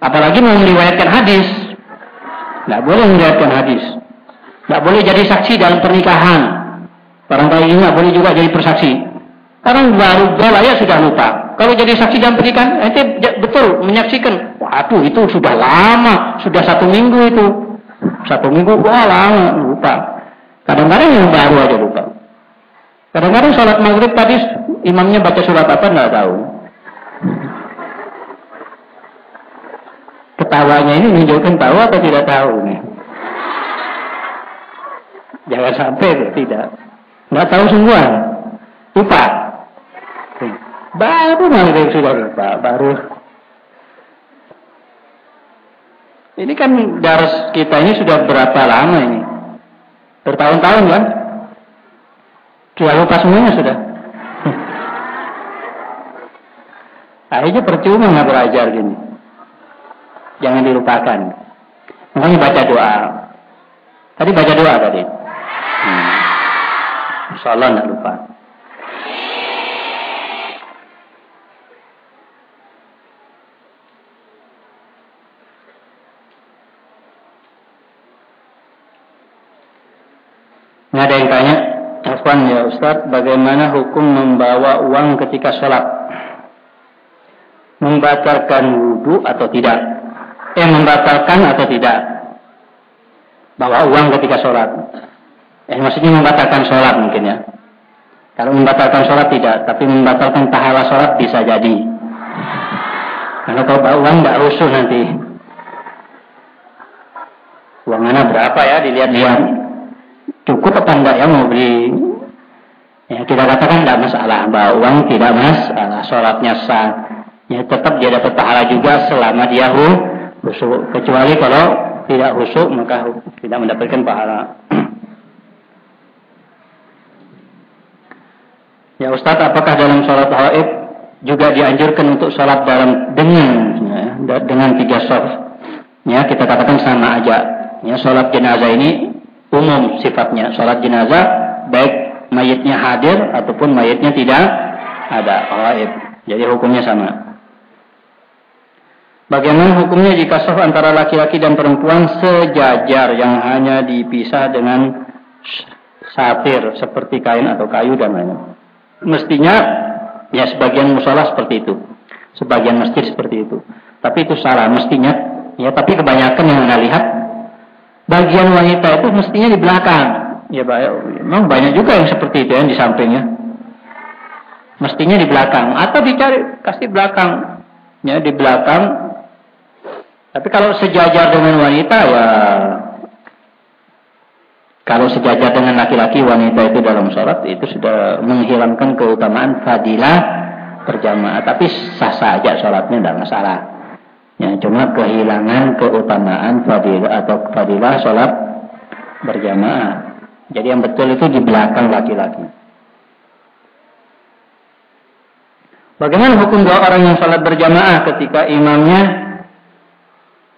Apalagi mau meriwayatkan hadis. Tidak boleh meriwayatkan hadis. Tidak boleh jadi saksi dalam pernikahan. Barangkali ini tidak boleh juga jadi persaksi. Karena baru ya sudah lupa. Kalau jadi saksi dalam pernikahan, nanti betul menyaksikan Waduh itu sudah lama, sudah satu minggu itu. Satu minggu, wah lama, lupa. Kadang-kadang yang baru aja lupa. Kadang-kadang sholat maghrib tadi imamnya baca surat apa nggak tahu. Ketawanya ini menunjukkan tahu atau tidak tahu nih. Jangan sampai tidak. Nggak tahu semua. Lupa. Baru maghrib sudah lupa. Baru Ini kan daras kita ini sudah berapa lama ini? Bertahun-tahun kan? Sudah lupa semuanya sudah. Akhirnya percuma nggak belajar gini. Jangan dilupakan. Makanya baca doa. Tadi baca doa tadi. Hmm. Insya nggak lupa. Nah, ada yang tanya, Afwan ya Ustaz, bagaimana hukum membawa uang ketika sholat? Membatalkan wudhu atau tidak? Eh, membatalkan atau tidak? Bawa uang ketika sholat. Eh, maksudnya membatalkan sholat mungkin ya. Kalau membatalkan sholat tidak, tapi membatalkan pahala sholat bisa jadi. Karena kalau bawa uang tidak rusuh nanti. Uang mana berapa ya dilihat-lihat cukup apa enggak ya mau beli. Ya kita katakan tidak masalah. Bahwa uang tidak masalah. Sholatnya sah. Ya tetap dia dapat pahala juga selama dia husuk. Kecuali kalau tidak husuk maka tidak mendapatkan pahala. Ya Ustadz apakah dalam sholat haid juga dianjurkan untuk sholat dalam dengan ya, dengan tiga soft ya kita katakan sama aja. Ya sholat jenazah ini umum sifatnya sholat jenazah baik mayatnya hadir ataupun mayatnya tidak ada gaib. Jadi hukumnya sama. Bagaimana hukumnya jika saf antara laki-laki dan perempuan sejajar yang hanya dipisah dengan satir seperti kain atau kayu dan lain-lain. Mestinya ya sebagian musola seperti itu. Sebagian masjid seperti itu. Tapi itu salah mestinya ya tapi kebanyakan yang anda lihat bagian wanita itu mestinya di belakang. Ya banyak, memang banyak juga yang seperti itu yang di sampingnya. Mestinya di belakang atau dicari kasih belakang. Ya di belakang. Tapi kalau sejajar dengan wanita ya kalau sejajar dengan laki-laki wanita itu dalam sholat itu sudah menghilangkan keutamaan fadilah berjamaah. Tapi sah saja sholatnya tidak masalah. Ya, cuma kehilangan keutamaan fadilah atau fadilah sholat berjamaah. Jadi yang betul itu di belakang laki-laki. Bagaimana hukum dua orang yang sholat berjamaah ketika imamnya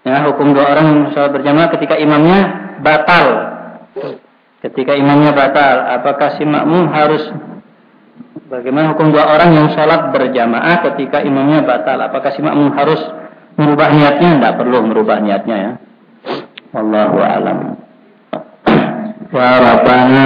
ya hukum dua orang yang sholat berjamaah ketika imamnya batal ketika imamnya batal apakah si makmum harus bagaimana hukum dua orang yang sholat berjamaah ketika imamnya batal apakah si makmum harus merubah niatnya tidak perlu merubah niatnya ya. Allahu alam. Wa rabbana